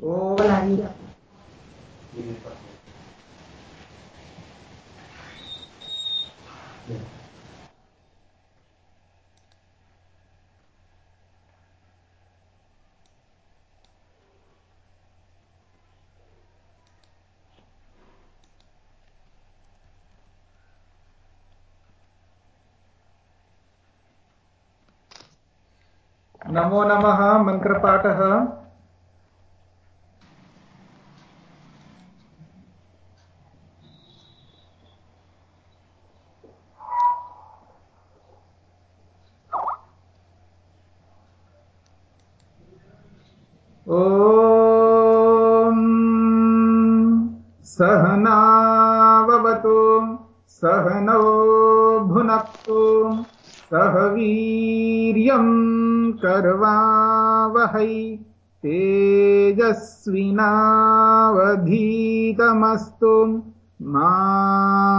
ओ line नमो नमः मन्त्रपाठः कर्वावहै तेजस्विनावधीतमस्तु मा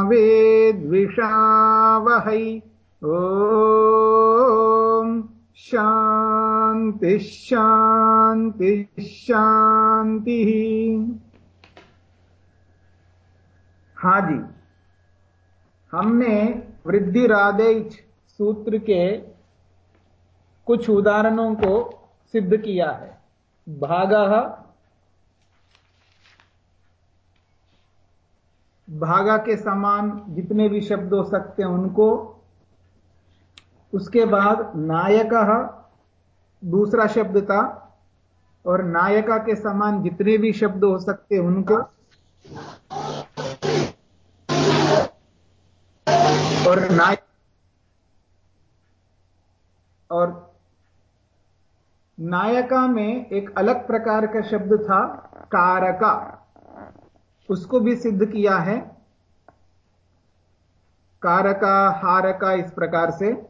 वेद्विषावहै। ॐ शान्तिः शान्तिः हाँ जी हमने वृद्धि राधेच सूत्र के कुछ उदाहरणों को सिद्ध किया है। भाग भागा के समान जितने भी शब्द हो सकते हैं उनको। उसके बाद नायक, दूसरा शब्द था, और नायका के समान जितने भी शब्द हो सकते हैं उनको। और नायक और नायका में एक अलग प्रकार का शब्द था, कारका। उसको भी सिद्ध किया है। कारका, हारका इस प्रकार से।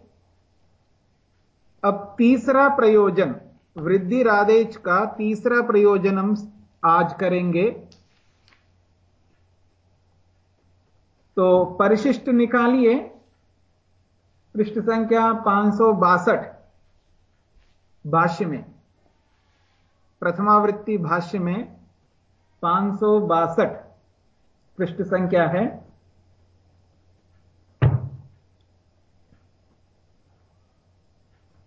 अब तीसरा प्रयोजन, वृद्धि राधेच का तीसरा प्रयोजन हम आज करेंगे। तो परिशिष्ट निकालिए। पृष्ठ संख्या पाँच भाष्य में। प्रथमावृत्ति भाष्य में पाँच सौ बासठ पृष्ठ संख्या है।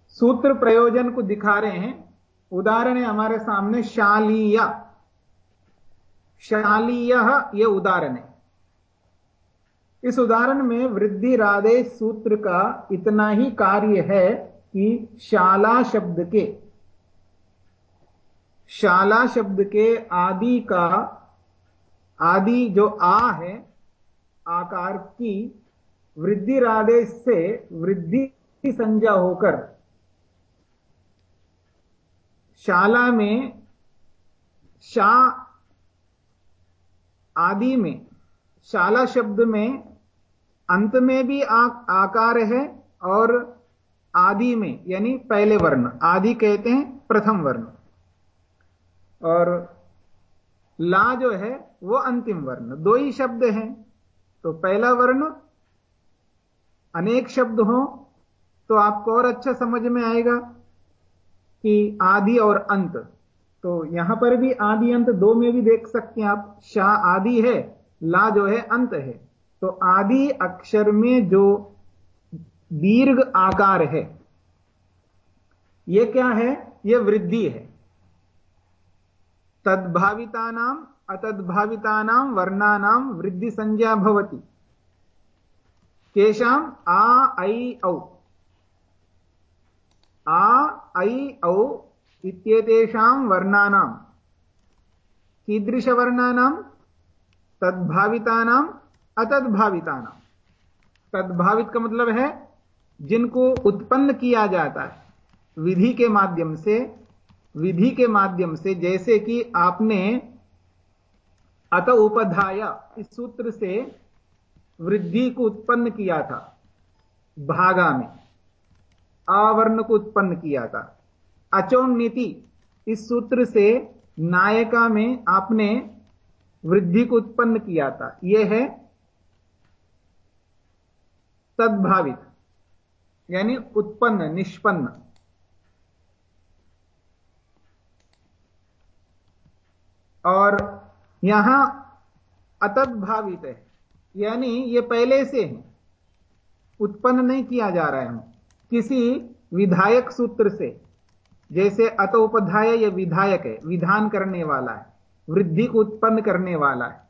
सूत्र प्रयोजन को दिखा रहे हैं। उदाहरण है हमारे सामने, शालीय। शालीय यह उदाहरण है। इस उदाहरण में वृद्धि राधेश सूत्र का इतना ही कार्य है कि शाला शब्द के शाला शब्द के आदि का आदि जो आ है आकार की वृद्धि राधेश से वृद्धि संज्ञा होकर शाला में शा आदि में शाला शब्द में अंत में भी आ, आकार है और आदि में, यानी पहले वर्ण, आदि कहते हैं प्रथम वर्ण। और ला जो है, वो अंतिम वर्ण, दो ही शब्द हैं। तो पहला वर्ण, अनेक शब्द हो तो आपको और अच्छा समझ में आएगा कि आदि और अंत। तो यहाँ पर भी आदि अंत दो में भी देख सकते हैं आप। शाह आदि है, ला जो है, अंत है। तो आदि अक्षर में जो दीर्घ आकार है। यह क्या है? यह वृद्धि है। तद्भाविता नाम अतद्भाविता नाम वृद्धि संज्ञा भवती। केशाम आ, ऐ, औ। आ, ऐ, औ इत्येतेषां वर्णानां। कीदृशवर्णानां? तद्भावितानाम् अतद्भावितानां। तद्भावित का मतलब है जिनको उत्पन्न किया जाता है, विधि के माध्यम से, विधि के माध्यम से, जैसे कि आपने अत उपधाय इस सूत्र से वृद्धि को उत्पन्न किया था, भागा में, आवर्ण को उत्पन्न किया था। अचोन्नीति इस सूत्र से नायका में आपने वृद्धि को उत्पन्न किया था। यह है तद्भावित। यानी उत्पन्न, निष्पन्न। और यहाँ अतद्भावित है। यानी ये पहले से है। उत्पन्न नहीं किया जा रहा है किसी विधायक सूत्र से, जैसे अत उपाध्याय यह विधायक है, विधान करने वाला है, वृद्धि को उत्पन्न करने वाला है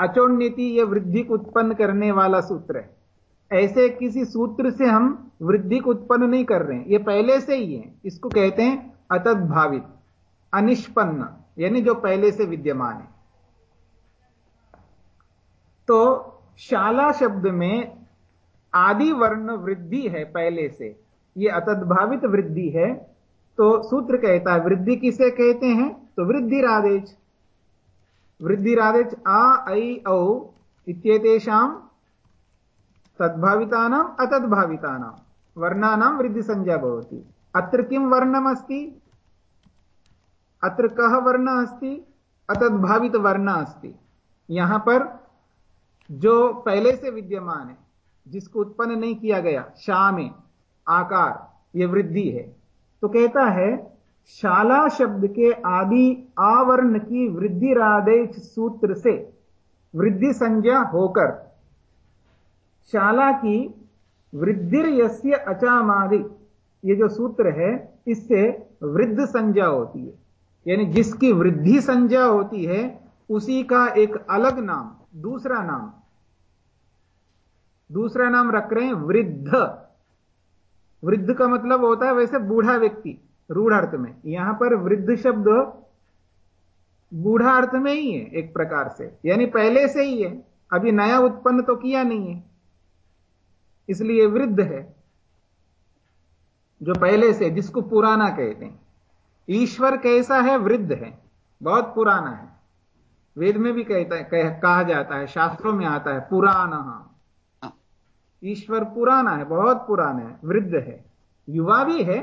अचोण नीति यह वृद्धि को उत्पन्न करने वाला सूत्र है। ऐसे किसी सूत्र से हम वृद्धि को उत्पन्न नहीं कर रहे हैं। यह पहले से ही है। इसको कहते हैं अतद्भावित, अनिष्पन्न, यानी जो पहले से विद्यमान है। तो शाला शब्द में आदि वर्ण वृद्धि है पहले से। यह अतद्भावित वृद्धि है। तो सूत्र कहता है, वृद्धि किसे कहते हैं? तो वृद्धि रादेश वृद्धि रादेश आ, ऐ, औ इत्येतेषां तद्भावितानाम् अतद्भावितानां। वर्णानां वृद्धि संज्ञा भवति। अत्र किं वर्णमस्ति? अत्र कः वर्णः अस्ति? अतद्भावित वर्ण अस्ति। यहाँ पर जो पहले से विद्यमान है, जिसको उत्पन्न नहीं किया गया शा में आकार यह वृद्धि है तो कहता है, शाला शब्द के आदि आवर्ण की वृद्धि रादेश सूत्र से वृद्धि संज्ञा होकर, शाला की वृद्धिर यस्य अचामादि। ये जो सूत्र है, इससे वृद्ध संज्ञा होती है। यानी जिसकी वृद्धि संज्ञा होती है, उसी का एक अलग नाम, दूसरा नाम। दूसरा नाम रख रहे हैं, वृद्ध। वृद्ध का मतलब होता है वैसे बूढ़ा व्यक्ति, रूढ़ अर्थ में। यहाँ पर वृद्ध शब्द बूढ़ा अर्थ में ही है, एक प्रकार से। यानी पहले से ही है, अभी नया उत्पन्न तो किया नहीं है। इसलिए वृद्ध है जो पहले से जिसको पुराना कहते हैं। ईश्वर कैसा है? वृद्ध है बहुत पुराना है। वेद में भी कहता है कह, कहा जाता है शास्त्रों में आता है पुराना। ईश्वर पुराना है बहुत पुराना है वृद्ध है। युवा भी है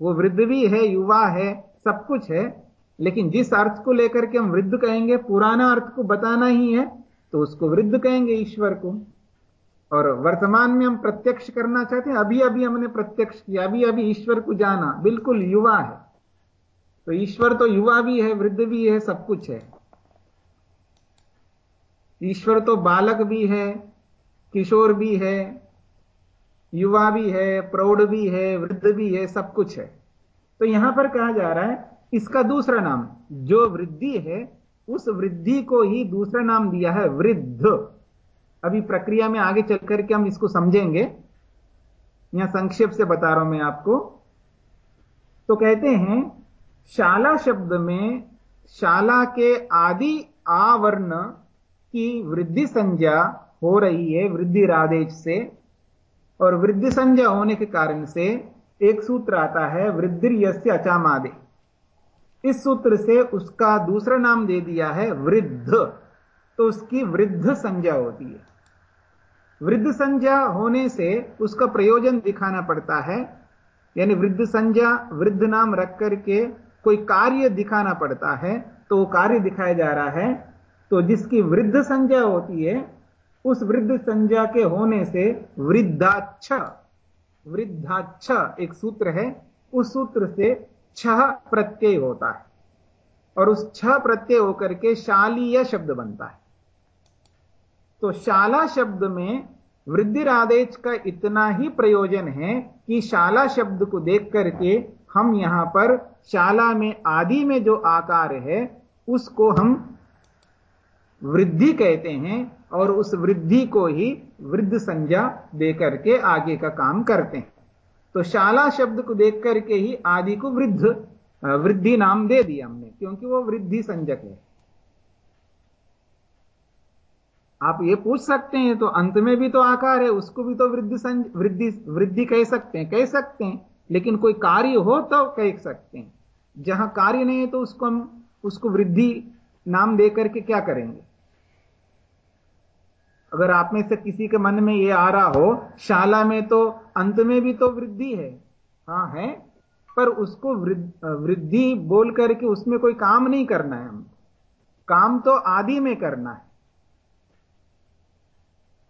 वो वृद्ध भी है युवा है सब कुछ है। लेकिन जिस अर्थ को लेकर के हम वृद्ध कहेंगे पुराना अर्थ को बताना ही है तो उसको वृद्ध कहेंगे ईश्वर को। और वर्तमान में हम प्रत्यक्ष करना चाहते हैं अभी अभी हमने प्रत्यक्ष किया अभी अभी ईश्वर को जाना, बिल्कुल युवा है। तो ईश्वर तो युवा भी है, वृद्ध भी है, सब कुछ है। ईश्वर तो बालक भी है, किशोर भी है, युवा भी है, प्रौढ़ भी है, वृद्ध भी है, सब कुछ है। तो यहाँ पर कहा जा रहा है, इसका दूसरा नाम, जो वृद्धि है, उस वृद्धि को ही दूसरा नाम दिया है, वृद्ध। अभी प्रक्रिया में आगे चल करके हम इसको समझेंगे। यहाँ संक्षेप से बता रहा हूँ मैं आपको। तो कहते हैं, शाला शब्द में शाला के आदि आवर्ण की वृद्धि संज्ञा हो रही है वृद्धि रादेश से। और वृद्धि संज्ञा होने के कारण से एक सूत्र आता है वृद्धि यस्य अचामादे। इस सूत्र से उसका दूसरा नाम दे दिया है, वृद्ध। तो उसकी वृद्ध संज्ञा होती है। वृद्ध संज्ञा होने से उसका प्रयोजन दिखाना पड़ता है। यानी वृद्ध संज्ञा, वृद्ध नाम रख करके कोई कार्य दिखाना पड़ता है तो वो कार्य दिखाया जा रहा है। तो जिसकी वृद्ध संज्ञा होती है, उस वृद्ध संज्ञा के होने से वृद्धाक्ष वृद्धाक्ष एक सूत्र है, उस सूत्र से छह प्रत्यय होता है। और उस छह प्रत्यय होकर के शालीय शब्द बनता है। तो शाला शब्द में वृद्धि आदेश का इतना ही प्रयोजन है कि शाला शब्द को देख करके हम यहाँ पर शाला में, आदि में जो आकार है, उसको हम वृद्धि कहते हैं और उस वृद्धि को ही वृद्ध संज्ञा देकर के आगे का काम करते हैं। तो शाला शब्द को देख करके ही आदि को वृद्ध वृद्धि नाम दे दिया हमने, क्योंकि वो वृद्धि संजक है। आप ये पूछ सकते हैं तो अंत में भी तो आकार है, उसको भी तो वृद्धि वृद्धि वृद्धि कह सकते हैं, कह सकते हैं, लेकिन कोई कार्य हो तो कह सकते हैं। जहाँ कार्य नहीं है तो उसको हम, उसको वृद्धि नाम देकर के क्या करेंगे? अगर आप में से किसी के मन में यह आ रहा हो, शाला में तो अंत में भी तो वृद्धि है। हाँ है, पर उसको वृद्धि बोल करके उसमें कोई काम नहीं करना है। हम, काम तो आदि में करना है।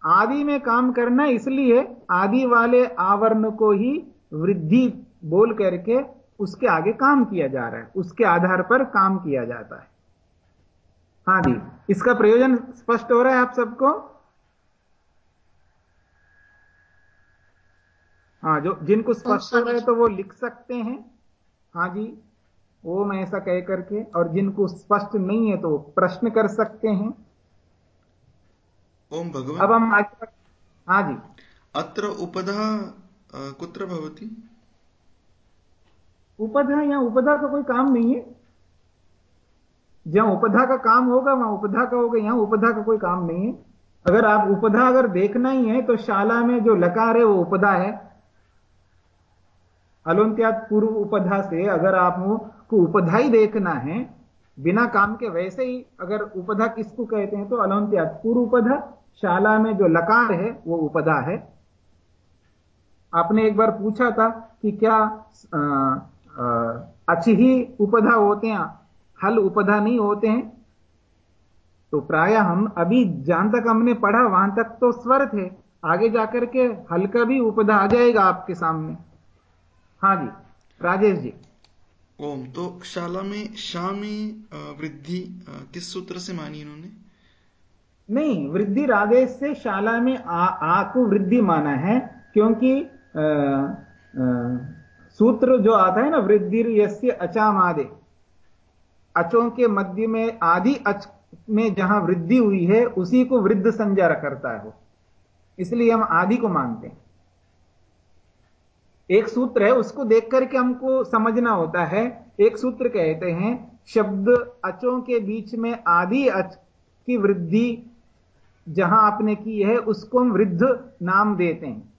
आदि में काम करना इसलिए आदि वाले आवरण को ही वृद्धि बोल करके उसके आगे काम किया जा रहा है। उसके आधार पर काम किया जाता है। हाँ जी, इसका प्रयोजन स्पष्ट हो रहा है आप सबको? हाँ जो जिनको स्पष्ट हो रहा है तो वो लिख सकते हैं। हाँ जी ओम ऐसा कह करके और जिनको स्पष्ट नहीं है तो प्रश्न कर सकते हैं। ओम भगवान। अब हम आगे हाँ जी। अत्र उपधा कुत्र भवति? उपधा या उपधा का कोई काम नहीं है। जहाँ उपधा का काम होगा वहाँ उपधा का होगा यहाँ उपधा का कोई काम नहीं है। अगर आप उपधा अगर देखना ही है तो शाला में जो लकार है वो उपधा है। अलोन्त्यात पूर्व उपधा से अगर आपको उपधा ही देखना है बिना काम के वैसे ही अगर उपधा किसको कहते हैं तो अलोन्त्यात पूर्व उपधा शाला में जो लकार है, वो उपधा है। आपने एक बार पूछा था कि क्या अच्छी ही उपधा होते हैं, हल उपधा नहीं होते हैं? तो प्राय हम अभी जहाँ तक हमने पढ़ा, वहाँ तक तो स्वर थे। आगे जाकर के हल का भी उपधा आ जाएगा आपके सामने। हाँ जी, राजेश जी। ओम। तो शाला में शाह में वृद्धि किस सूत्र से मानी इन्होंने? नहीं वृद्धि राजेश से शाला में आ, आ को वृद्धि माना है क्योंकि आ, आ, सूत्र जो आता है ना वृद्धि यस्य अचामादे अचों के मध्य में आदि अच में जहाँ वृद्धि हुई है उसी को वृद्ध संज्ञा करता है वो। इसलिए हम आदि को मानते हैं। एक सूत्र है, उसको देख करके हमको समझना होता है। एक सूत्र कहते हैं, शब्द अचों के बीच में आदि अच की वृद्धि जहाँ आपने की है, उसको हम वृद्ध नाम देते हैं।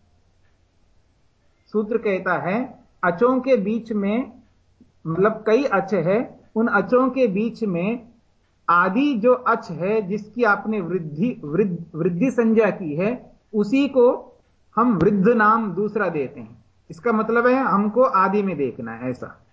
सूत्र कहता है, अचों के बीच में मतलब कई अच है, उन अचों के बीच में आदि जो अच है, जिसकी आपने वृद्धि वृद्धि संज्ञा की है, उसी को हम वृद्ध नाम दूसरा देते हैं। इसका मतलब है हमको आदि में देखना है, ऐसा।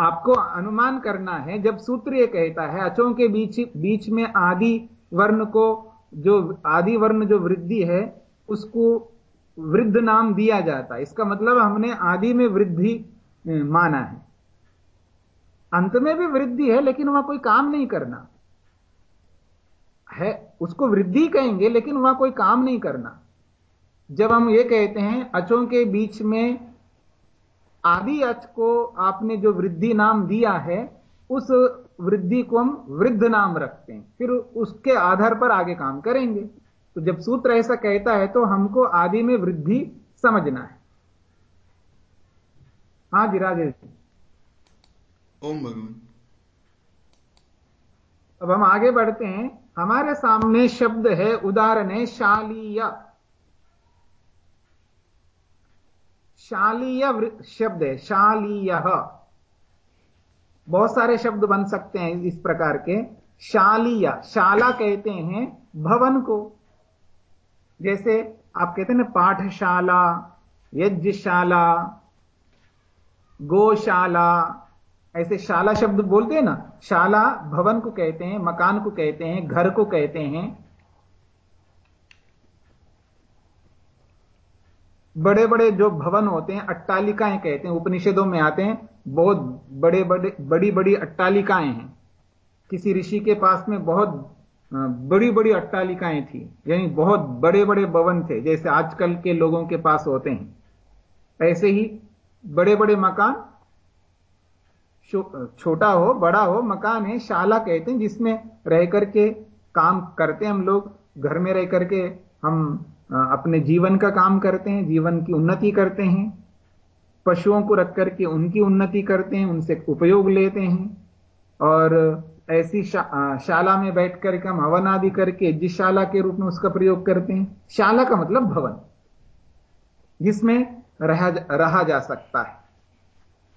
आपको अनुमान करना है, जब सूत्र यह कहता है, अचों के बीच बीच में आदि वर्ण को, जो, आदि वर्ण जो वृद्धि है, उसको वृद्ध नाम दिया जाता है। इसका मतलब हमने आदि में वृद्धि माना है। अंत में भी वृद्धि है, लेकिन वहाँ कोई काम नहीं करना। है उसको वृद्धि कहेंगे लेकिन वहाँ कोई काम नहीं करना। जब हम ये कहते हैं अचों के बीच में आदि अच को आपने जो वृद्धि नाम दिया है उस वृद्धि को हम वृद्ध नाम रखते हैं। फिर उसके आधार पर आगे काम करेंगे। तो जब सूत्र ऐसा कहता है तो हमको आदि में वृद्धि समझना है। हाँ जी राजेश ओम भगवान। अब हम आगे बढ़ते हैं। हमारे सामने शब्द है उदाहरण है शालीय। शालीय शब्द है, शालीय। बहुत सारे शब्द बन सकते हैं इस प्रकार के। शालीय, शाला कहते हैं भवन को। जैसे आप कहते हैं ना, पाठशाला, यज्ञशाला, गोशाला ऐसे शाला शब्द बोलते हैं ना, शाला भवन को कहते हैं, मकान को कहते हैं, घर को कहते हैं। बड़े बड़े जो भवन होते हैं, अट्टालिकाएँ कहते हैं, उपनिषदों में आते हैं, बहुत बड़े बड़े बड़ी बड़ी अट्टालिकाएँ हैं। किसी ऋषि के पास में बहुत बड़ी बड़ी अट्टालिकाएँ थी, यानी बहुत बड़े बड़े भवन थे, जैसे आजकल के लोगों के पास होते हैं। ऐसे ही बड़े बड़े मकान छोटा हो बड़ा हो मकान है शाला कहते हैं जिसमें रह करके काम करते हैं हम लोग घर में रह करके हम अपने जीवन का काम करते हैं जीवन की उन्नति करते हैं पशुओं को रख करके उनकी उन्नति करते हैं उनसे उपयोग लेते हैं और ऐसी शा, शाला में बैठ करके हम हवन आदि करके जिस शाला के रूप में उसका प्रयोग करते हैं शाला का मतलब भवन जिसमें रहा रहा जा सकता है।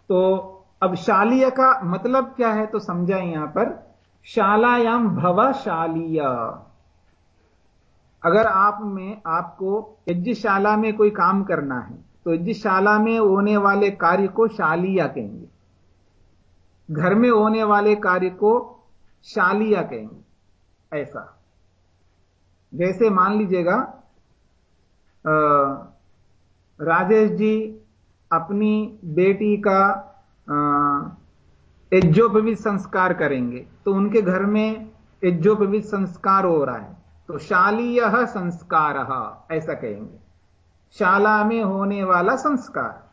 तो अब शालीय का मतलब क्या है तो समझा यहाँ पर। शालायाम भव शालीय। अगर आप में आपको यज्ञशाला में कोई काम करना है तो यज्ञशाला में होने वाले कार्य को शालिया कहेंगे। घर में होने वाले कार्य को शालिया कहेंगे, ऐसा। जैसे मान लीजिएगा राजेश जी अपनी बेटी का यज्ञोपवीत संस्कार करेंगे। तो उनके घर में यज्ञोपवीत संस्कार हो रहा है। तो शालीय संस्कार, ऐसा कहेंगे। शाला में होने वाला संस्कार।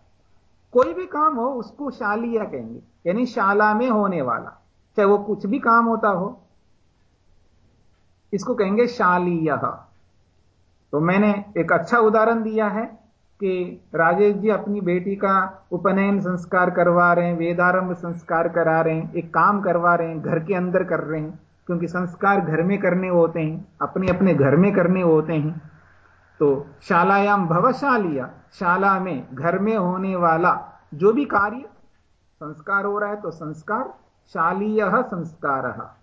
कोई भी काम हो, उसको शालीय कहेंगे। यानी शाला में होने वाला। चाहे वो कुछ भी काम होता हो। इसको कहेंगे शालीय। तो मैंने एक अच्छा उदाहरण दिया है। कि राजेश जी अपनी बेटी का उपनयन संस्कार करवा रहे हैं, वेदारंभ संस्कार करा रहे हैं, एक काम करवा रहे हैं, घर के अंदर कर रहे हैं, क्योंकि संस्कार घर में करने होते हैं अपने अपने घर में करने होते हैं। तो शालायाम भवशालिया, शाला में घर में होने वाला जो भी कार्य संस्कार हो रहा है तो संस्कार शालीय संस्कार।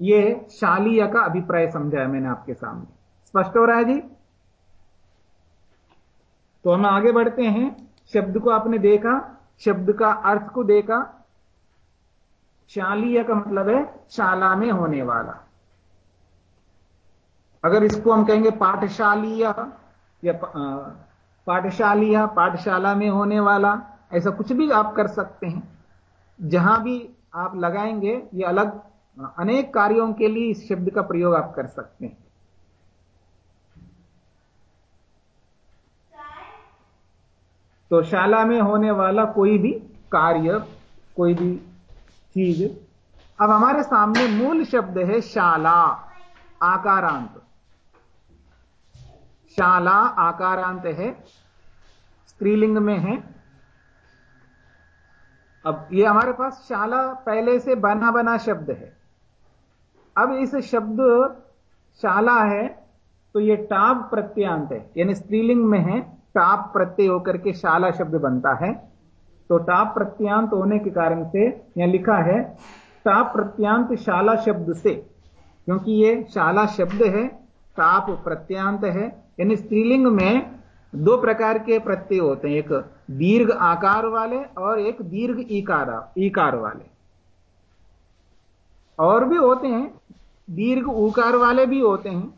ये शालीय का अभिप्राय समझाया मैंने आपके सामने। स्पष्ट हो रहा है जी? तो हम आगे बढ़ते हैं। शब्द को आपने देखा, शब्द का अर्थ को देखा। शालीय का मतलब है शाला में होने वाला। अगर इसको हम कहेंगे पाठशालीय, या पाठशालीय, पाठशाला में होने वाला, ऐसा कुछ भी आप कर सकते हैं। जहाँ भी आप लगाएँगे, ये अलग अनेक कार्यों के लिए इस शब्द का प्रयोग आप कर सकते हैं। तो शाला में होने वाला कोई भी कार्य, कोई भी चीज़, अब हमारे सामने मूल शब्द है शाला, आकारांत। शाला, आकारांत है, स्त्रीलिंग में है। अब ये हमारे पास शाला पहले से बना बना शब्द है। अब इस शब्द शाला है तो ये टाप प्रत्यांत है, यानी स्त्रीलिंग में है टाप प्रत्यय होकर के शाला शब्द बनता है। तो टाप प्रत्यांत होने के कारण से यहाँ लिखा है, टाप प्रत्यांत शाला शब्द से, क्योंकि ये शाला शब्द है, टाप प्रत्यांत है। यानी स्त्रीलिंग में दो प्रकार के प्रत्यय होते हैं, एक दीर्घ आकार वाले और एक दीर्घ इकार इकार वाले। और भी होते हैं, दीर्घ उकार वाले भी होते हैं,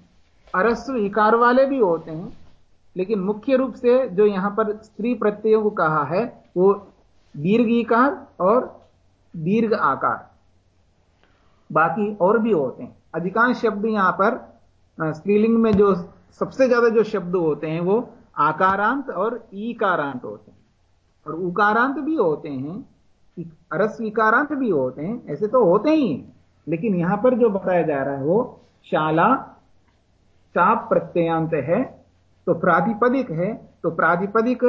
अरस्व इकार वाले भी होते हैं लेकिन मुख्य रूप से जो यहाँ पर स्त्री प्रत्ययों को कहा है, वो दीर्घ इकार और दीर्घ आकार। बाकी और भी होते हैं। अधिकांश शब्द यहाँ पर स्त्रीलिंग में जो सबसे ज़्यादा जो शब्द होते हैं, वो आकारांत और ईकारांत होते हैं। और उकारांत भी होते हैं अरस विकारांत भी होते हैं, ऐसे तो होते ही लेकिन यहाँ पर जो बताया जा रहा है, वो शाला चाप प्रत्ययांत है तो प्रातिपदिक है तो प्रातिपदिक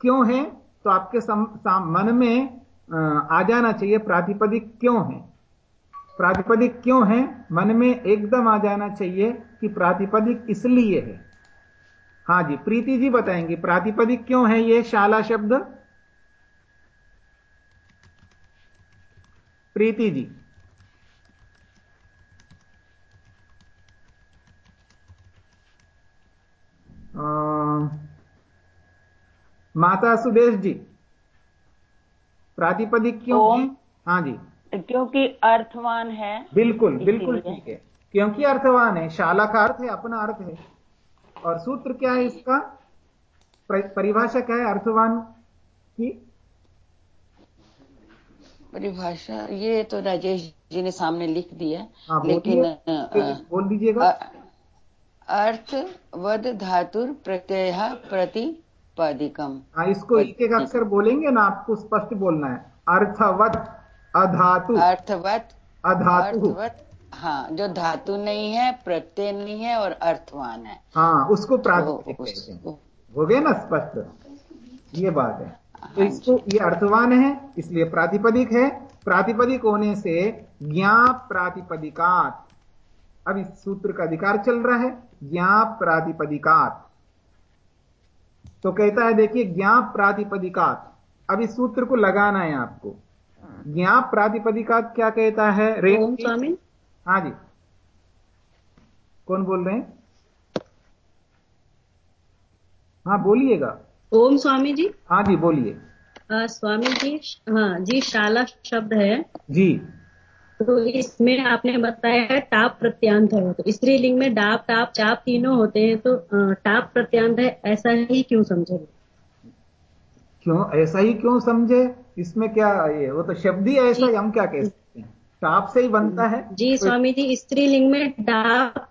क्यों है? तो आपके सम, मन में आ जाना चाहिए प्रातिपदिक क्यों है। प्रातिपदिक क्यों है? मन में एकदम आ जाना चाहिए कि प्रातिपदिक इसलिए है। हाँ जी प्रीति जी बताएँगे प्रातिपदिक क्यों है ये शाला शब्द? प्रीति जी माता सुदेश जी प्रातिपदिक क्यों हाँ जी। क्योंकि अर्थवान है। बिल्कुल बिल्कुल ठीक है। क्योंकि अर्थवान है शाला का अर्थ है अपना अर्थ है। और सूत्र क्या है इसका? परिभाषा क्या है अर्थवान की? परिभाषा ये तो राजेश जी ने सामने लिख दिया हाँ, लेकिन बोल दीजिएगा। अर्थ वध धातुर प्रत्यय प्रतिपदिकम। हाँ इसको एक एक अक्षर बोलेंगे ना आपको स्पष्ट बोलना है। अर्थवत अधातु। अर्थवत अधातु। अर्थवत हाँ जो धातु नहीं है प्रत्यय नहीं है और अर्थवान है। हाँ उसको प्रातिपदिक तो हो। गया ना स्पष्ट? ये बात है। तो हाँ इसको ये अर्थवान है इसलिए प्रातिपदिक है। प्रातिपदिक होने से ज्ञा प्रातिपदिकात अब इस सूत्र का अधिकार चल रहा है ज्ञा प्रातिपदिकात। तो कहता है देखिए ज्ञा प्रातिपदिकात। अब इस सूत्र को लगाना है आपको। ज्ञा प्रातिपदिकात क्या कहता है? ओम स्वामी। हाँ जी। कौन बोल रहे हैं? हाँ बोलिएगा। ओम स्वामी जी। हाँ जी बोलिए। स्वामी जी हाँ जी शाला शब्द है। जी। तो इसमें आपने बताया है टाप प्रत्यांत है तो स्त्रीलिंग में डाप टाप चाप तीनों होते हैं तो टाप प्रत्यांत है ऐसा ही क्यों समझे? क्यों? ऐसा ही क्यों समझे? इसमें क्या ये वो तो शब्द ही ऐसा हम क्या कह सकते हैं? टाप से ही बनता है? जी स्वामी जी स्त्रीलिंग में डाप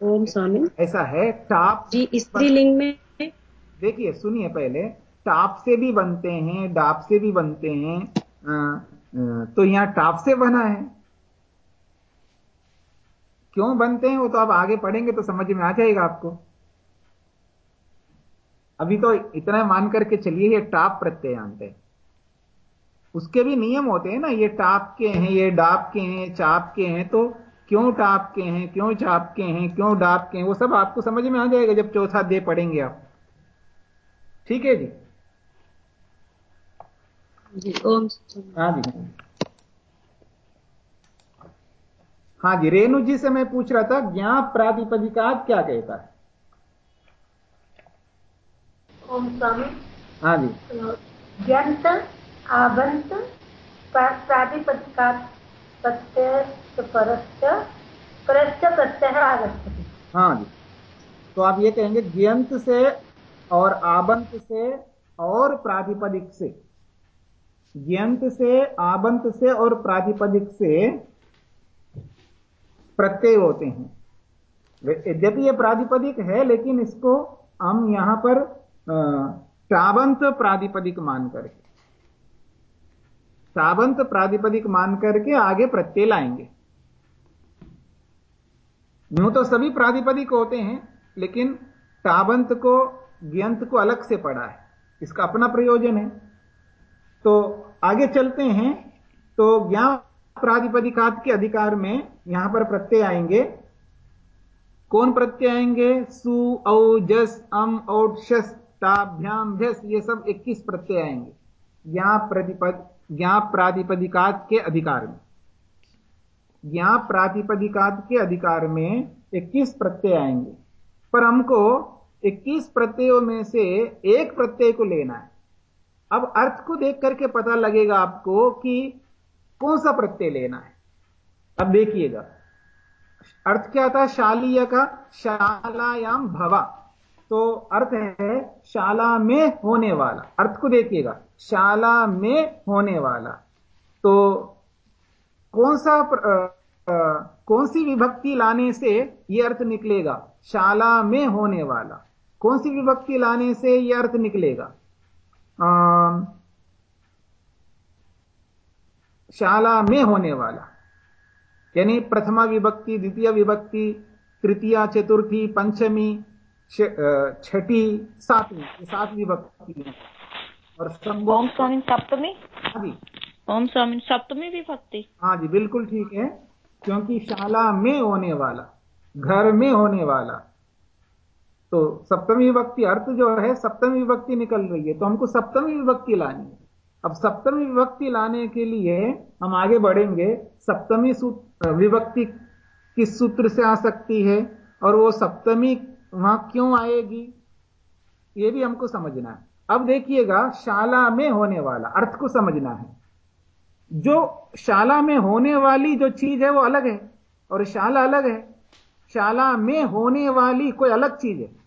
ओम स्वामी। ऐसा है टाप जी स्त्रीलिंग में देखिए सुनिए पहले टाप से भी बनते हैं डाप से भी बनते हैं तो यहाँ टाप से बना है। क्यों बनते हैं वो तो आप आगे पढ़ेंगे तो समझ में आ जाएगा आपको। अभी तो इतना मान करके चलिए, ये टाप प्रत्ययांत है। उसके भी नियम होते हैं ना, ये टाप के हैं, ये डाप के हैं चाप के हैं तो क्यों टाप के हैं, क्यों चाप के हैं, क्यों डाप के हैं, वो सब आपको समझ में आ जाएगा जब चौथा दे पढ़ेंगे आप। ठीक है जी? जी ओम हाँ जी। हाँ जी रेणु जी से मैं पूछ रहा था ज्ञा प्रातिपदिकात क्या कहता है? ओम स्वामी। हाँ जी। व्यंत आबंत प्रा- प्रातिपदिकात् प्रत्यय परस्य परस्य प्रत्यय आगच्छति। हाँ जी। तो आप ये कहेंगे ज्यंत से और आबंत से और प्रातिपदिक से। ज्यंत से, आबंत से और प्रातिपदिक से प्रत्यय होते हैं। यद्यपि यह प्रातिपदिक है, लेकिन इसको हम यहाँ पर टाबंत प्रातिपदिक मान करके टाबंत प्रातिपदिक मान करके आगे प्रत्यय लाएँगे। यूँ तो सभी प्रातिपदिक होते हैं, लेकिन टाबंत को ज्ञंत को अलग से पढ़ा है। इसका अपना प्रयोजन है। तो आगे चलते हैं। तो ज्ञा प्रातिपदिकात के अधिकार में यहाँ पर प्रत्यय आएँगे। कौन प्रत्यय आएँगे? सु, औ, जस, अम, औट, शस, ताभ्याम भ्यस ये सब 21 प्रत्यय आएँगे। ज्ञा प्रतिपद ज्ञा प्रातिपदिकात के अधिकार में। ज्ञा प्रातिपदिकात के अधिकार में 21 प्रत्यय आएँगे। पर हमको 21 प्रत्ययों में से एक प्रत्यय को लेना है। अब अर्थ को देख करके पता लगेगा आपको कि कौन सा प्रत्यय लेना है। अब देखिएगा। अर्थ क्या था? शालीय का शालायाम भवा। तो अर्थ है शाला में होने वाला। अर्थ को देखिएगा। शाला में होने वाला। तो कौन सा अ, कौन सी विभक्ति लाने से यह अर्थ निकलेगा? शाला में होने वाला। कौन सी विभक्ति लाने से यह अर्थ निकलेगा? शाला में होने वाला यानी प्रथमा विभक्ति द्वितीय विभक्ति तृतीया चतुर्थी पंचमी छठी सातवीं सात विभक्ति और ओम स्वामी सप्तमी? हाँ जी। ओम स्वामी सप्तमी विभक्ति? हाँ जी बिल्कुल ठीक है क्योंकि शाला में होने वाला घर में होने वाला तो सप्तमी विभक्ति अर्थ जो है, सप्तमी विभक्ति निकल रही है। तो हमको सप्तमी विभक्ति लानी है। अब सप्तमी विभक्ति लाने के लिए हम आगे बढ़ेंगे। सप्तमी विभक्ति किस सूत्र से आ सकती है और वो सप्तमी वहाँ क्यों आएगी? ये भी हमको समझना है। अब देखिएगा, शाला में होने वाला, अर्थ को समझना है। जो शाला में होने वाली जो चीज़ है, वो अलग है और शाला अलग है। शाला में होने वाली कोई अलग चीज़ है।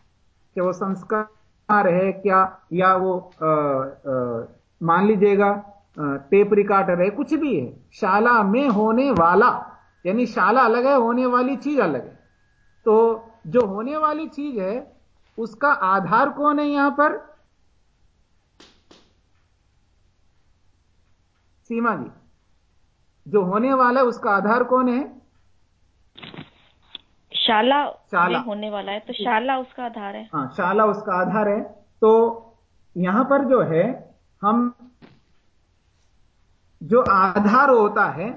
कि वो संस्कार है क्या, या वो मान लीजिएगा टेप रिकॉर्डर है, कुछ भी है। शाला में होने वाला, यानी शाला अलग है, होने वाली चीज़ अलग है। तो जो होने वाली चीज़ है, उसका आधार कौन है यहाँ पर? सीमा जी। जो होने वाला है, उसका आधार कौन है? शाला शाला। होने वाला है तो शाला उसका आधार है। हाँ शाला उसका आधार है। तो यहाँ पर जो है हम जो आधार होता है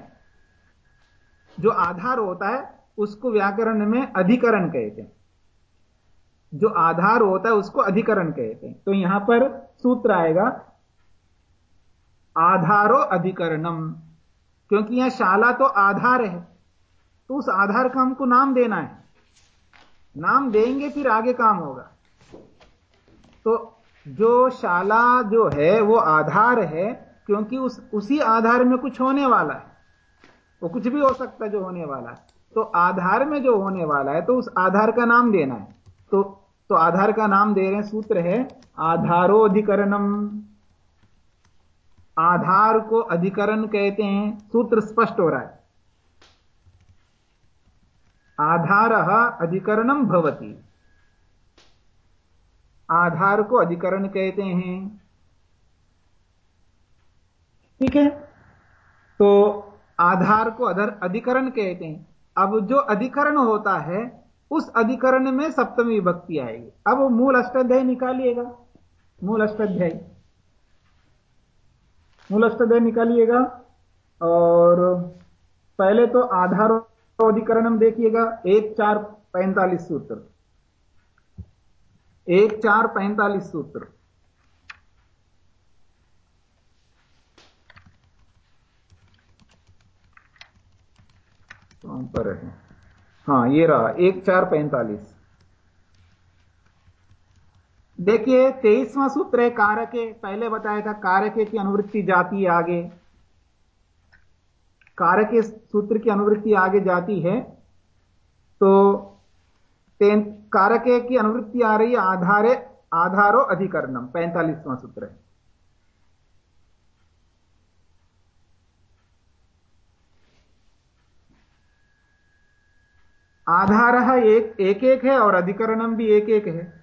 जो आधार होता है उसको व्याकरण में अधिकरण कहते हैं। जो आधार होता है उसको अधिकरण कहते हैं। तो यहाँ पर सूत्र आएगा आधारो अधिकरणम। क्योंकि यहाँ शाला तो आधार है तो उस आधार का हमको नाम देना है। नाम देंगे, फिर आगे काम होगा। तो जो शाला जो है, वो आधार है, क्योंकि उस, उसी आधार में कुछ होने वाला है। वो कुछ भी हो सकता है जो होने वाला है। तो आधार में जो होने वाला है तो उस आधार का नाम देना है। तो तो आधार का नाम दे रहे हैं, सूत्र है, आधारोधिकरणम। आधार को अधिकरण कहते हैं, सूत्र स्पष्ट हो रहा है। आधार अधिकरणम भवती। आधार को अधिकरण कहते हैं। ठीक है? तो आधार को अधिकरण कहते हैं। अब जो अधिकरण होता है, उस अधिकरण में सप्तमी विभक्ति आएगी। अब मूल अष्टाध्याय निकालिएगा। मूल अष्टाध्याय। मूल अष्टाध्याय निकालिएगा। और पहले तो आधार अधिकरणम देखिएगा। एक चार पैंतालीस सूत्र। एक चार पैंतालीस सूत्र। पर है। हाँ ये रहा। एक चार पैंतालीस। देखिए, तेईसवां सूत्र है कारके। पहले बताया था कारके की अनुवृत्ति जाती है आगे। कारके सूत्र की अनुवृत्ति आगे जाती है तो कारके की अनुवृत्ति आ रही है आधारे, आधारो अधिकरणम, पैंतालीसवां सूत्र है। आधार एक एक एक है और अधिकरणम भी एक एक है।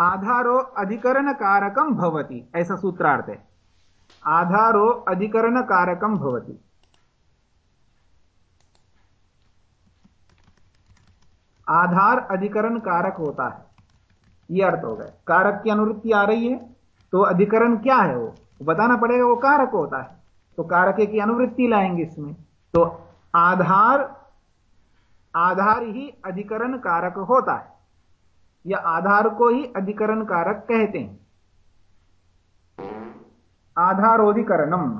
आधारो अधिकरण कारकम भवती, ऐसा सूत्रार्थ। है आधारो अधिकरण कारकम भवती। आधार अधिकरण कारक होता है यह अर्थ हो गया कारक की अनुवृत्ति आ रही है तो अधिकरण क्या है वो? बताना पड़ेगा, वो कारक होता है। तो कारके की अनुवृत्ति लाएँगे इसमें। तो आधार आधार ही अधिकरण कारक होता है। या आधार को ही अधिकरण कारक कहते हैं। आधारोधिकरणम।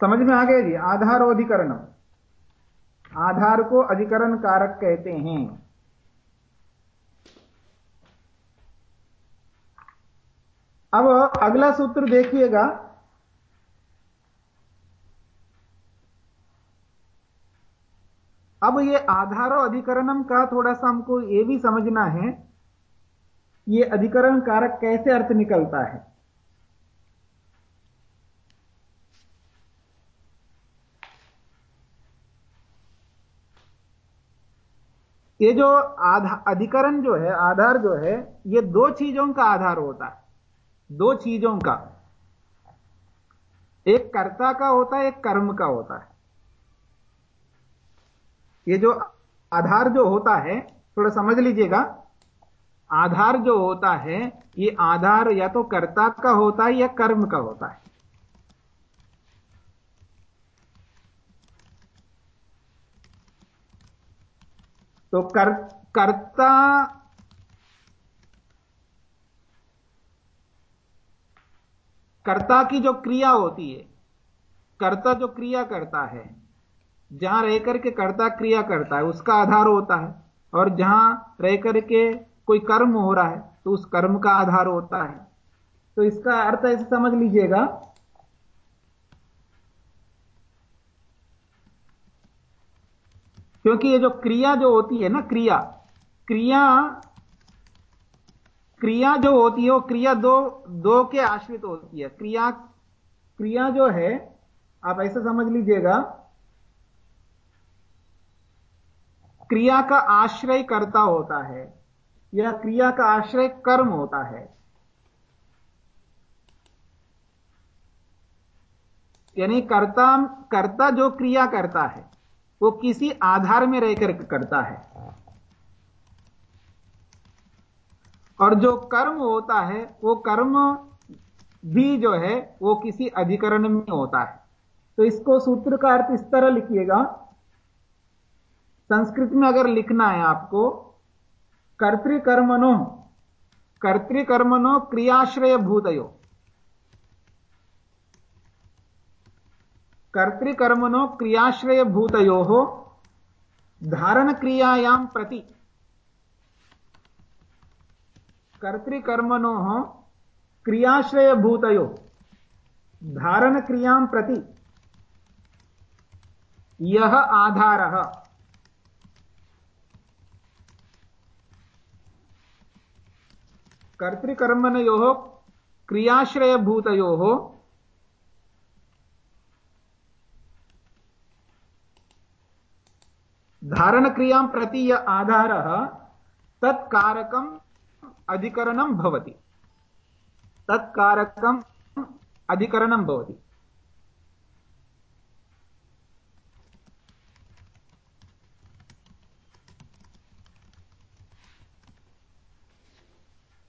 समझ में आ गया जी? आधारोधिकरणम। आधार को अधिकरण कारक कहते हैं। अब अगला सूत्र देखिएगा। अब ये आधार और अधिकरणम का थोड़ा सा हमको ये भी समझना है, ये अधिकरण कारक कैसे अर्थ निकलता है? ये जो आधार अधिकरण जो है, आधार जो है, ये दो चीज़ों का आधार होता है। दो चीज़ों का। एक कर्ता का होता है, एक कर्म का होता है। ये जो आधार जो होता है थोड़ा समझ लीजिएगा। आधार जो होता है ये आधार या तो कर्ता का होता है या कर्म का होता है। तो कर, कर्ता कर्ता की जो क्रिया होती है कर्ता जो क्रिया करता है जहाँ रह करके कर्ता क्रिया करता है, उसका आधार होता है। और जहाँ रह करके कोई कर्म हो रहा है तो उस कर्म का आधार होता है। तो इसका अर्थ ऐसे समझ लीजिएगा। क्योंकि ये जो क्रिया जो होती है ना, क्रिया क्रिया क्रिया जो होती है, वो क्रिया दो दो के आश्रित होती है। क्रिया क्रिया जो है, आप ऐसे समझ लीजिएगा। क्रिया का आश्रय करता होता है। या क्रिया का आश्रय कर्म होता है। यानी कर्ता कर्ता जो क्रिया करता है, वो किसी आधार में रहकर करता है। और जो कर्म होता है, वो कर्म भी जो है, वो किसी अधिकरण में होता है। तो इसको सूत्र का अर्थ इस तरह लिखिएगा। संस्कृत में अगर लिखना है आपको कर्तृकर्मनो कर्तृकर्मनो क्रियाश्रय भूतयो। कर्तृकर्मनो क्रियाश्रय भूतयो धारण क्रियायां प्रति। कर्तृकर्मणो क्रियाश्रयभूतयो धारणक्रियाँ प्रति। यः आधारः। कर्तृकर्मणयोः क्रियाश्रयभूतयोः धारणक्रियाँ प्रति य आधारः तत्कारकम् अधिकरणं भवति। तत्कारकम् अधिकरणं भवति।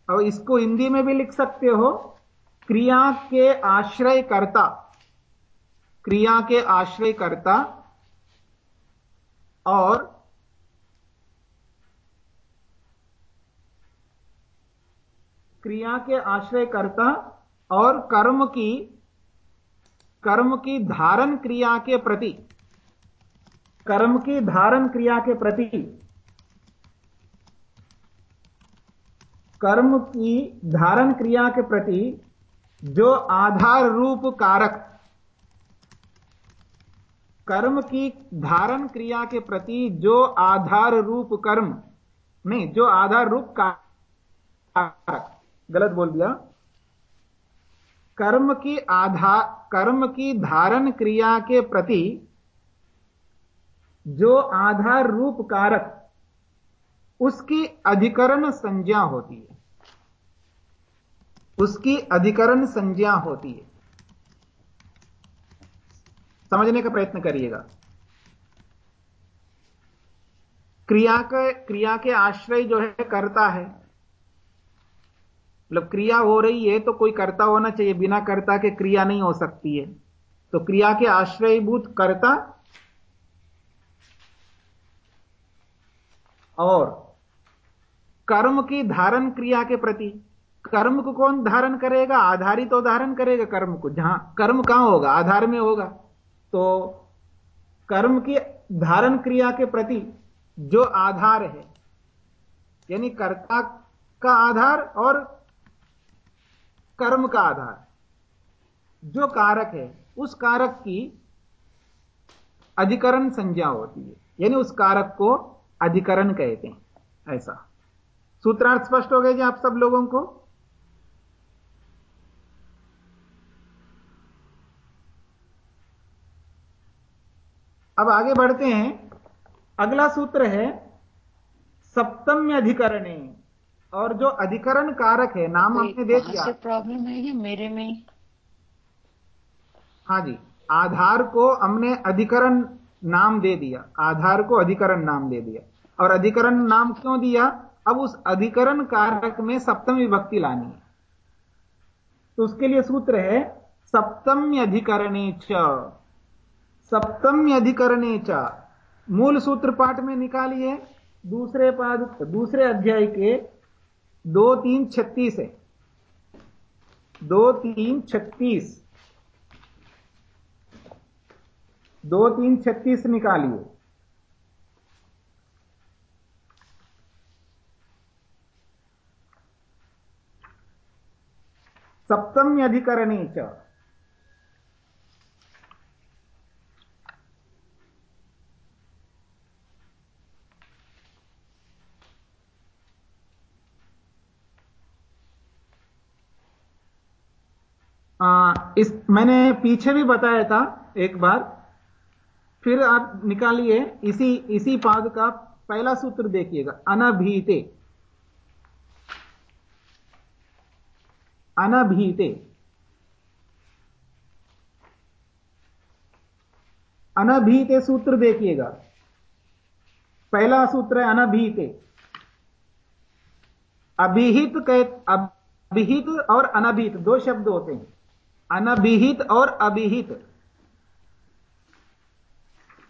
और इसको हिंदी में भी लिख सकते हो, क्रिया के आश्रयकर्ता, क्रिया के आश्रयकर्ता और क्रिया के आश्रयकर्ता और कर्म की कर्म की धारण क्रिया के प्रति, कर्म की धारण क्रिया के प्रति कर्म की धारण क्रिया के प्रति जो आधार रूप कारक, कर्म की धारण क्रिया के प्रति जो आधार रूप कर्म, नहीं, जो आधार रूप कारक, गलत बोल दिया। कर्म की आधार कर्म की धारण क्रिया के प्रति जो आधार रूप कारक उसकी अधिकरण संज्ञा होती है। उसकी अधिकरण संज्ञा होती है। समझने का प्रयत्न करिएगा। क्रिया के क्रिया के आश्रय जो है, करता है। मतलब क्रिया हो रही है तो कोई कर्ता होना चाहिए। बिना कर्ता के क्रिया नहीं हो सकती है। तो क्रिया के आश्रयभूत कर्ता और कर्म की धारण क्रिया के प्रति। कर्म को कौन धारण करेगा? आधारित तो धारण करेगा कर्म को। जहाँ कर्म कहाँ होगा? आधार में होगा। तो कर्म की धारण क्रिया के प्रति जो आधार है, यानी कर्ता का आधार और कर्म का आधार, जो कारक है, उस कारक की अधिकरण संज्ञा होती है। यानी उस कारक को अधिकरण कहते हैं, ऐसा। सूत्रार्थ स्पष्ट हो गए जी आप सब लोगों को? अब आगे बढ़ते हैं। अगला सूत्र है सप्तम्य अधिकरणे। और जो अधिकरण कारक है नाम आपने दे दिया प्रॉब्लम है ये मेरे में हाँ जी आधार को हमने अधिकरण नाम दे दिया। आधार को अधिकरण नाम दे दिया। और अधिकरण नाम क्यों दिया? अब उस अधिकरण कारक में सप्तम विभक्ति लानी है। तो उसके लिए सूत्र है, सप्तम्य अधिकरणे च। सप्तम्य अधिकरणे मूल सूत्र पाठ में निकालिए, दूसरे पाद, दूसरे अध्याय के दो तीन छत्तीस है। दो तीन छत्तीस। दो तीन छत्तीस निकालिए। सप्तम्य अधिकरणे च। आ, इस मैंने पीछे भी बताया था एक बार। फिर आप निकालिए इसी इसी पाद का पहला सूत्र देखिएगा अनभीते। अनभीते। अनभीते सूत्र देखिएगा। पहला सूत्र है अनभीते। अभिहित कह, अभिहित और अनभिहित दो शब्द होते हैं। अनभिहित और अभिहित।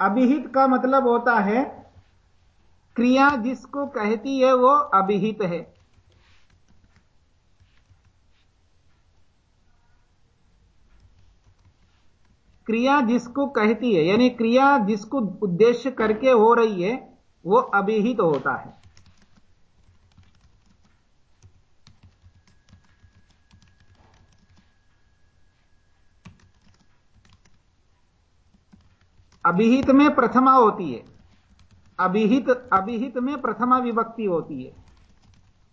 अभिहित का मतलब होता है, क्रिया जिसको कहती है वो अभिहित है। क्रिया जिसको कहती है, यानी क्रिया जिसको उद्देश्य करके हो रही है, वो अभिहित तो होता है। अभिहित में प्रथमा होती है। अभिहित अभिहित में प्रथमा विभक्ति होती है।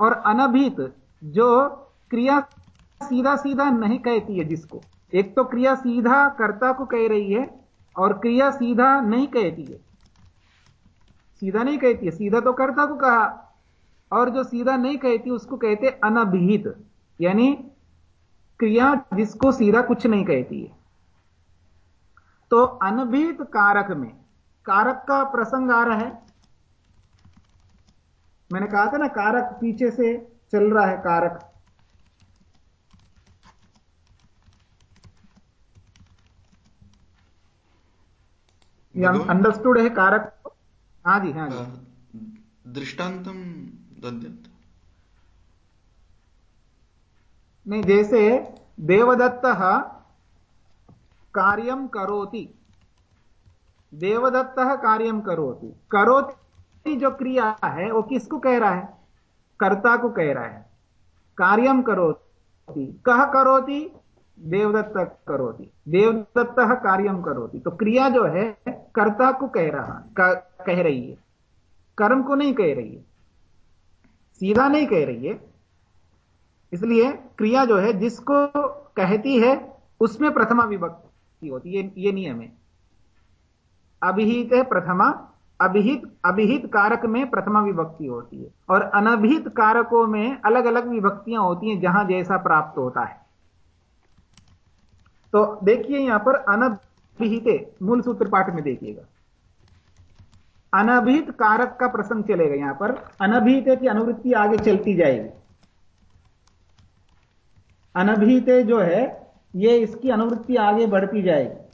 और अनभित जो क्रिया सीधा सीधा नहीं कहती है जिसको। एक तो क्रिया सीधा कर्ता को कह रही है और क्रिया सीधा नहीं कहती है। सीधा नहीं कहती है, सीधा तो कर्ता को कहा। और जो सीधा नहीं कहती, उसको कहते अनभिहित। यानी क्रिया जिसको सीधा कुछ नहीं कहती है। तो अनभिहित कारक में, कारक का प्रसंग आ रहा है। मैंने कहा था ना, कारक पीछे से चल रहा है, कारक। अंडरस्टूड है कारक? हाँ जी हाँ जी। दृष्टांतम नहीं जैसे देवदत्त कार्यम करोति। देवदत्त कार्यम करोति। करोति जो क्रिया है वो किसको कह रहा है? कर्ता को कह रहा है। कार्यम करोति। कह करोति? देवदत्त करोति। देवदत्त कार्यम करोति। तो क्रिया जो है कर्ता को कह रहा कह रही है। कर्म को नहीं कह रही है। सीधा नहीं कह रही है। इसलिए क्रिया जो है, जिसको कहती है, उसमें प्रथमा विभक्ति होती है। ये नियम है। अभिहित है प्रथमा, अभिहित अभिहित कारक में प्रथमा विभक्ति होती है। और अनभिहित कारकों में अलग अलग विभक्तियाँ होती हैं, जहाँ जैसा प्राप्त होता है। तो देखिए यहाँ पर अनभिहित मूल सूत्र पाठ में देखिएगा। अनभित कारक का प्रसंग चलेगा यहाँ पर। अनभित की अनुवृत्ति आगे चलती जाएगी। अनभित जो है, ये इसकी अनुवृत्ति आगे बढ़ती जाएगी।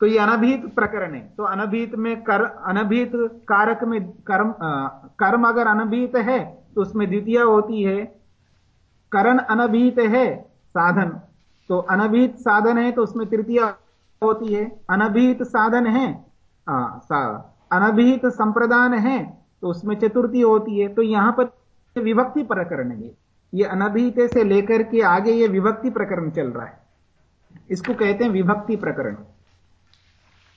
तो ये अनभिहित प्रकरण है। तो अनभिहित में कर अनभिहित कारक में कर्म आ, कर्म अगर अनभिहित है तो उसमें द्वितीय होती है। करण अनभिहित है साधन। तो अनभिहित साधन है तो उसमें तृतीय होती है। अनभिहित साधन है अनभिहित संप्रदान है तो उसमें चतुर्थी होती है। तो यहाँ पर विभक्ति प्रकरण है। ये अनभिहित से लेकर के आगे ये विभक्ति प्रकरण चल रहा है। इसको कहते हैं विभक्ति प्रकरण।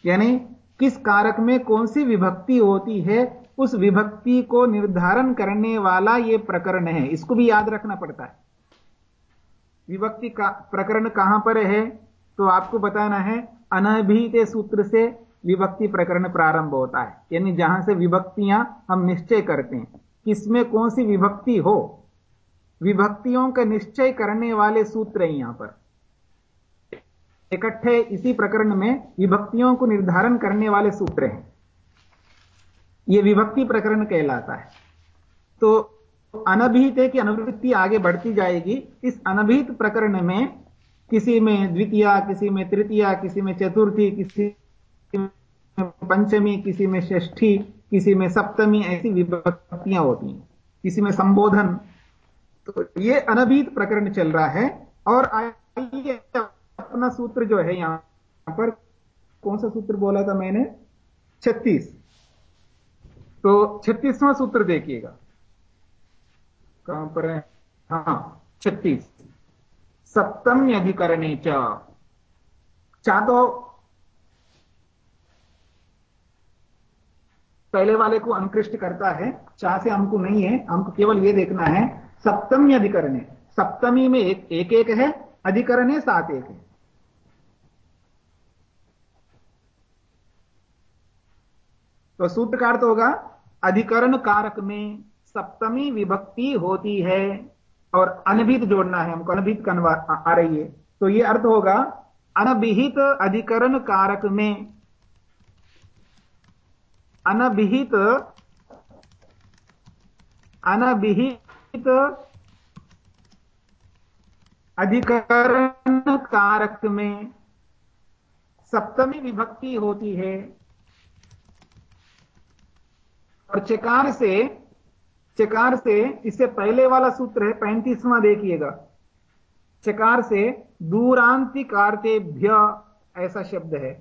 यानी किस कारक में कौन सी विभक्ति होती है, उस विभक्ति को निर्धारण करने वाला यह प्रकरण है। इसको भी याद रखना पड़ता है। विभक्ति का, प्रकरण कहाँ पर है तो आपको बताना है, अनभिहित सूत्र से विभक्ति प्रकरण प्रारंभ होता है। यानी जहाँ से विभक्तियाँ हम निश्चय करते हैं, किसमें कौन सी विभक्ति हो। विभक्तियों का निश्चय करने वाले सूत्र हैं यहाँ पर। इकट्ठे इसी प्रकरण में विभक्तियों को निर्धारण करने वाले सूत्र हैं। यह विभक्ति प्रकरण कहलाता है। तो अनभिहित कि अनुवृत्ति आगे बढ़ती जाएगी। इस अनभिहित प्रकरण में किसी में द्वितीय, किसी में तृतीय, किसी में चतुर्थी, किसी में पंचमी, किसी में षष्ठी, किसी में सप्तमी ऐसी विभक्तियाँ होती हैं। किसी में संबोधन। तो ये अनभिहित प्रकरण चल रहा है और आइए अपना सूत्र जो है यहाँ पर कौन सा सूत्र बोला था मैंने? छत्तीस। तो छत्तीसवां सूत्र देखिएगा। कहाँ पर है? हाँ छत्तीस। सप्तम अधिकरणे चा। तो पहले वाले को अनुकृष्ट करता है। चा से हमको नहीं है हमको केवल यह देखना है। सप्तमी अधिकरण सप्तमी में एक एक, एक है अधिकरण है सात एक है। तो सूत्र का अर्थ होगा, अधिकरण कारक में सप्तमी विभक्ति होती है और अनभित जोड़ना है हमको, अनभित कनवा आ रही है। तो यह अर्थ होगा, अनभिहित अधिकरण कारक में, अनभिहित अनभिहित अधिकरण कारक में सप्तमी विभक्ति होती है और चकार से चकार से, इससे पहले वाला सूत्र है, पैंतीसवां देखिएगा। चकार से दूरांतिकार्तेभ्य ऐसा शब्द है।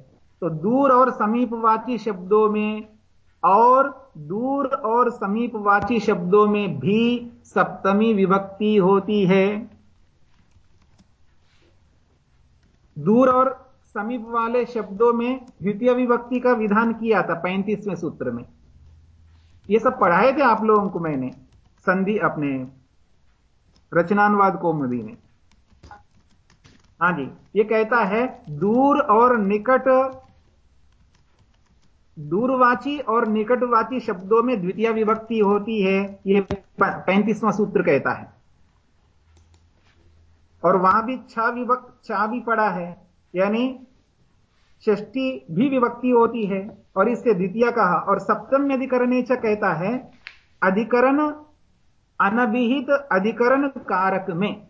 तो दूर और समीपवाची शब्दों में और दूर और समीपवाची शब्दों में भी सप्तमी विभक्ति होती है। दूर और समीप वाले शब्दों में द्वितीय विभक्ति का विधान किया था, पैंतीसवें सूत्र में। ये सब पढ़ाए थे आप लोगों को मैंने। संधि अपने रचनानुवाद कौमुदी में हाँ जी, ये कहता है, दूर और निकट, दूरवाची और निकटवाची शब्दों में द्वितीय विभक्ति होती है, ये पैंतीसवां सूत्र कहता है। और वहाँ भी छह विभक्त, छा भी पड़ा है, यानी षष्टी भी विभक्ति होती है। और इससे द्वितीय कहा, और सप्तम अधिकरण कहता है, अधिकरण अनभिहित अधिकरण कारक में,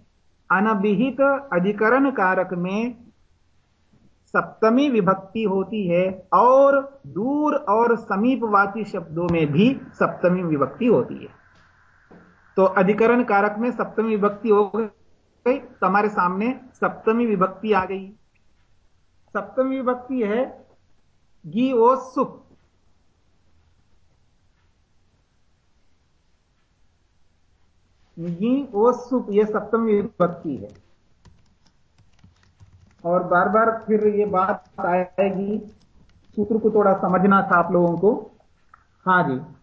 अनभिहित अधिकरण कारक में सप्तमी विभक्ति होती है और दूर और समीपवाची शब्दों में भी सप्तमी विभक्ति होती है। तो अधिकरण कारक में सप्तमी विभक्ति हो गई तो हमारे सामने सप्तमी विभक्ति आ गई। सप्तमी विभक्ति है गी ओ सुप गी ओ सुप यह सप्तमी विभक्ति है। और बार बार फिर ये बात आएगी। सूत्र को थोड़ा समझना था आप लोगों को। हाँ जी।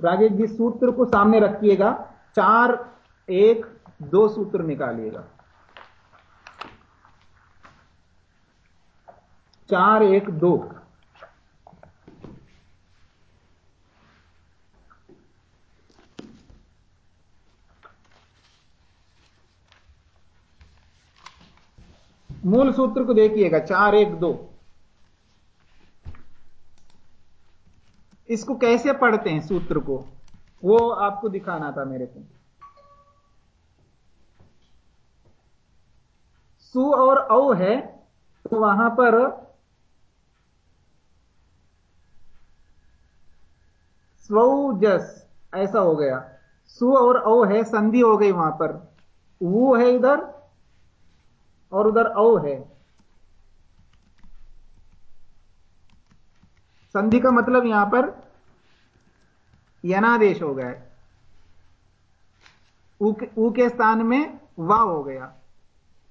राजेश जी, सूत्र को सामने रखिएगा। चार, एक, दो सूत्र निकालिएगा। चार, एक, दो। मूल सूत्र को देखिएगा, चार एक दो। इसको कैसे पढ़ते हैं सूत्र को? वो आपको दिखाना था मेरे को। सु और औ है तो वहाँ पर स्वजस ऐसा हो गया। सु और औ है, संधि हो गई वहाँ पर। वो है इधर और उधर औ है। संधि का मतलब यहाँ पर यनादेश हो गया ऊ के स्थान में वा हो गया।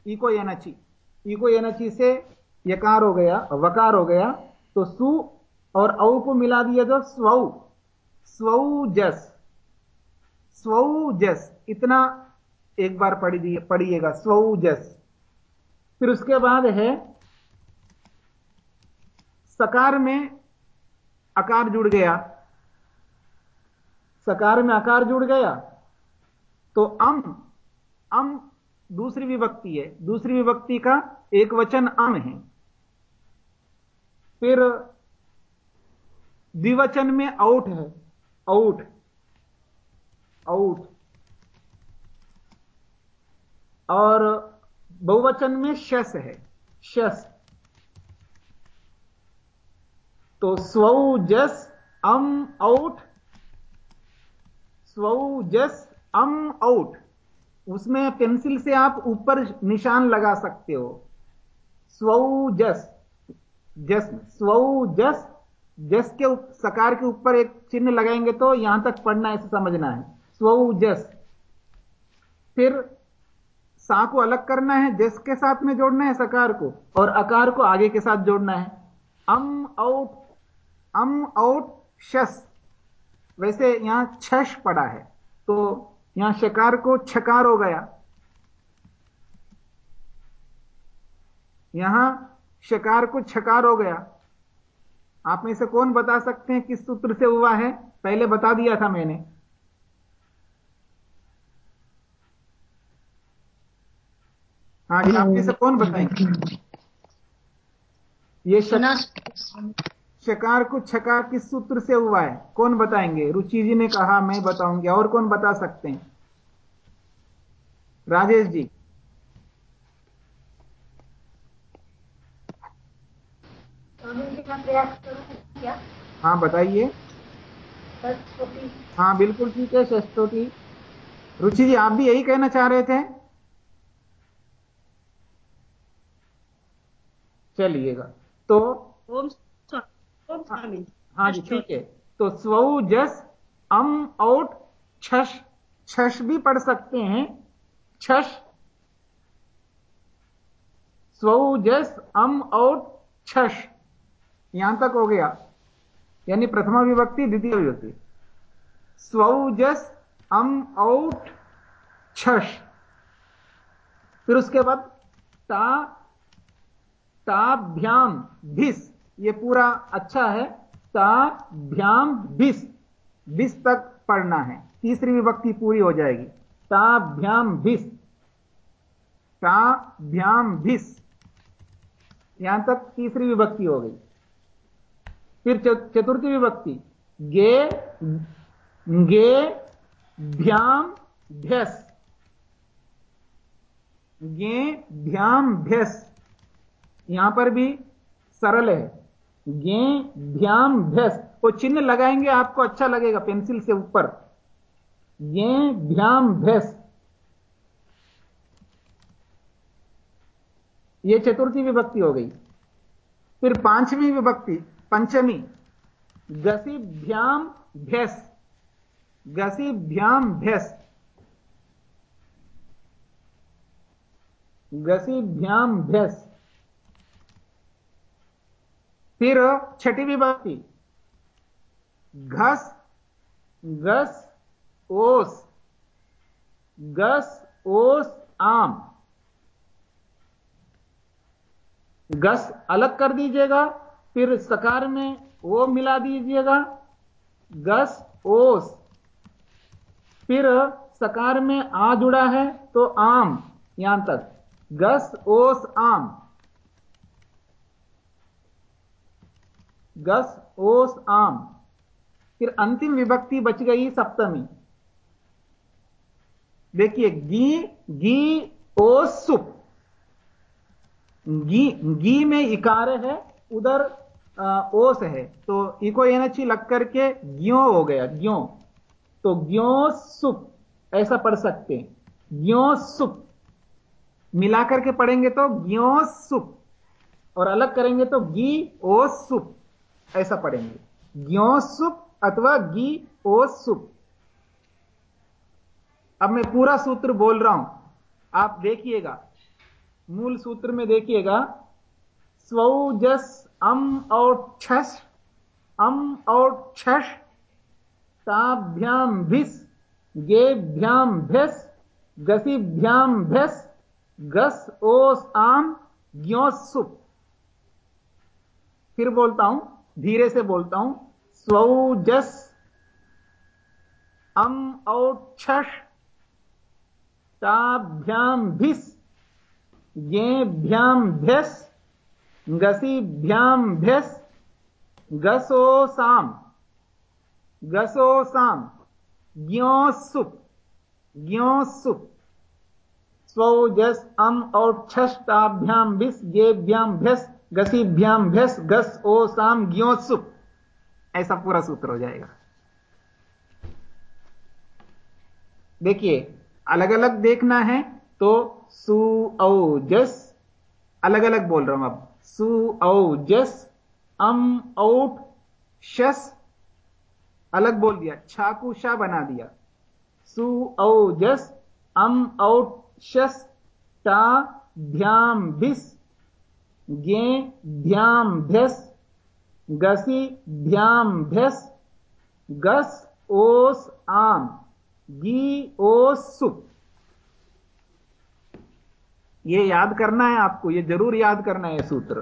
इको यनची। इको यनची से यकार हो गया, वकार हो गया। तो सु और औ को मिला दिया तो स्वौ। स्वजस स्वजस इतना एक बार पढ़ी पढ़िएगा। स्वजस फिर उसके बाद है, सकार में आकार जुड़ गया। सकार में आकार जुड़ गया। तो अम अम दूसरी विभक्ति है। दूसरी विभक्ति का एक वचन अम है। फिर द्विवचन में आउट है। आउट। आउट। और बहुवचन में शस है। शस। तो स्वजस अम आउट स्वजस अम आउट उसमें पेंसिल से आप ऊपर निशान लगा सकते हो। स्वजस जस। स्वजस जस। जस के सकार के ऊपर एक चिन्ह लगाएँगे तो यहाँ तक पढ़ना ऐसे समझना है। स्वजस फिर सा को अलग करना है, जस के साथ में जोड़ना है सकार को, और अकार को आगे के साथ जोड़ना है। अम आउट अम आउट शस। वैसे यहाँ छश पड़ा है तो यहाँ शकार को छकार हो गया। यहाँ शकार को छकार हो गया। आप में से कौन बता सकते हैं किस सूत्र से हुआ है? पहले बता दिया था मैंने। हाँ जी से कौन बताएँगे? ये शकार को छकार किस सूत्र से हुआ है? कौन बताएँगे? रुचि जी ने कहा मैं बताऊँगी। और कौन बता सकते हैं? राजेश जी। क्या हाँ बताइए। हाँ बिल्कुल ठीक है षष्टोटी रुचि जी आप भी यही कहना चाह रहे थे? चलिएगा। तो ओम ओम स्वामी। हाँ जी ठीक है। तो स्वौ जस अम आउट छश। छश भी पढ़ सकते हैं। छश। स्वजस अम और छश। यहाँ तक हो गया। यानी प्रथमा विभक्ति द्वितीय विभक्ति। स्वजस अम औट छश। फिर उसके बाद ता ताभ्याम भिस। ये पूरा अच्छा है। ताभ्याम भिस। भिस तक पढ़ना है। तीसरी विभक्ति पूरी हो जाएगी। ताभ्याम भिस। ताभ्याम भिस। यहाँ तक तीसरी विभक्ति हो गई। फिर चतुर्थी विभक्ति। गे गे, भ्याम, भ्यस। गे, भ्याम, भ्यस। यहाँ पर भी सरल है। गे, भ्याम, भ्यस। वो चिन्ह लगाएँगे, आपको अच्छा लगेगा पेंसिल से ऊपर। गे, भ्याम, भ्यस। ये चतुर्थी विभक्ति हो गई। फिर पांचवी विभक्ति, पंचमी। गसीभ्याम भ्यस। गसीभ्याम भ्यस। गसीभ्याम भ्यस। फिर छठी विभक्ति। घस, गस, ओस। गस, ओस, आम। गस अलग कर दीजिएगा, फिर सकार में ओ मिला दीजिएगा। गस, ओस। फिर सकार में आ जुड़ा है तो आम, यहाँ तक। गस, ओस, आम। गस, ओस, आम। फिर अंतिम विभक्ति बच गई सप्तमी। देखिए गी गी ओस, सुप। गी गी में इकार है, उधर ओस है। तो इको एनची लग करके ग्यो हो गया ग्यो तो ग्यो सुप। ऐसा पढ़ सकते ग्यो सुप। मिलाकर के पढ़ेंगे तो ग्यो सुप। और अलग करेंगे तो गी ओ सुप। ऐसा पढ़ेंगे। ग्यो सुप अथवा गी ओ सुप। अब मैं पूरा सूत्र बोल रहा हूँ। आप देखिएगा। मूल सूत्र में देखिएगा। स्वजस अम और छस, अम और छश ताभ्याम भिस गेभ्याम भ्यस गसीभ्याम भ्यस गस ओस आम ग्योसुप फिर बोलता हूँ। धीरे से बोलता हूँ, स्वजस अम छश ताभ्याम भिस गेभ्याम भ्यस गसीभ्याम भ्यस गसोसाम गसोसाम, ज्ञोसुप ज्ञोसुप, स्वजस अम और छष्टाभ्याम भिस गेभ्याम भ्यस गसीभ्याम भ्यस गस ओ साम ज्ञोसुप ऐसा पूरा सूत्र हो जाएगा। देखिए अलग अलग देखना है तो सु, औ, जस अलग अलग बोल रहा हूँ अब। सु, औ, जस, अम, औट, शस, अलग बोल दिया। छाकू शाह बना दिया। सु, औ, जस, अम, औट, शस, टा ध्याम भिस गे ध्याम भ्यस गसी ध्याम भ्यस गस ओस आम, गी ओस सुप ये याद करना है आपको, ये ज़रूर याद करना है सूत्र।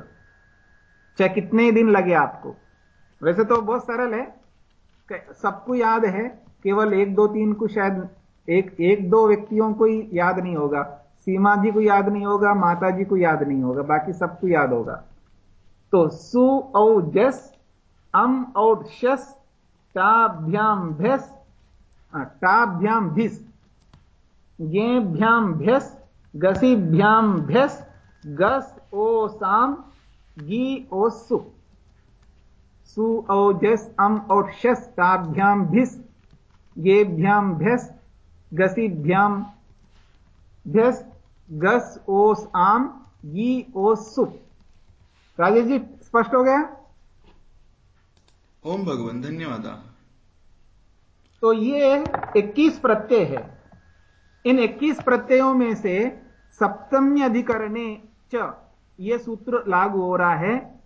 चाहे कितने दिन लगे आपको। वैसे तो बहुत सरल है। सबको याद है, केवल एक दो तीन को शायद, एक एक दो व्यक्तियों को ही याद नहीं होगा। सीमा जी को याद नहीं होगा, माता जी को याद नहीं होगा, बाकी सबको याद होगा। तो सु औ जस, अम औट शस टाभ्याम भ्यस टाभ्याम भिस। गेभ्याम भ्यस गसीभ्याम भ्यस गस ओ साम गी ओ सु सु औ जस, अम और शस, ताभ्याम भिस गेभ्याम भ्यस गसीभ्याम भ्यस गस ओस आम गी ओ सु राजेश जी स्पष्ट हो गया? ओम भगवान धन्यवाद। तो ये 21 प्रत्यय है। इन 21 प्रत्ययों में से सप्तम्य अधिकरणे च ये सूत्र लागू हो रहा है।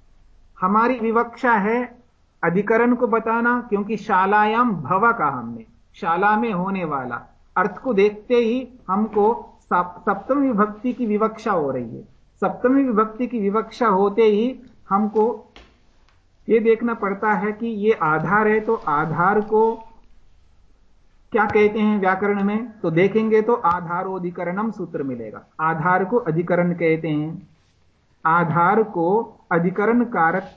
हमारी विवक्षा है अधिकरण को बताना क्योंकि शालायाम भव का हमने। शाला में होने वाला अर्थ को देखते ही हमको सप्तम विभक्ति की विवक्षा हो रही है। सप्तमी विभक्ति की विवक्षा होते ही हमको यह देखना पड़ता है कि यह आधार है तो आधार को क्या कहते हैं व्याकरण में? तो देखेंगे तो आधारोधिकरणम सूत्र मिलेगा। आधार को अधिकरण कहते हैं। आधार को अधिकरण कारक,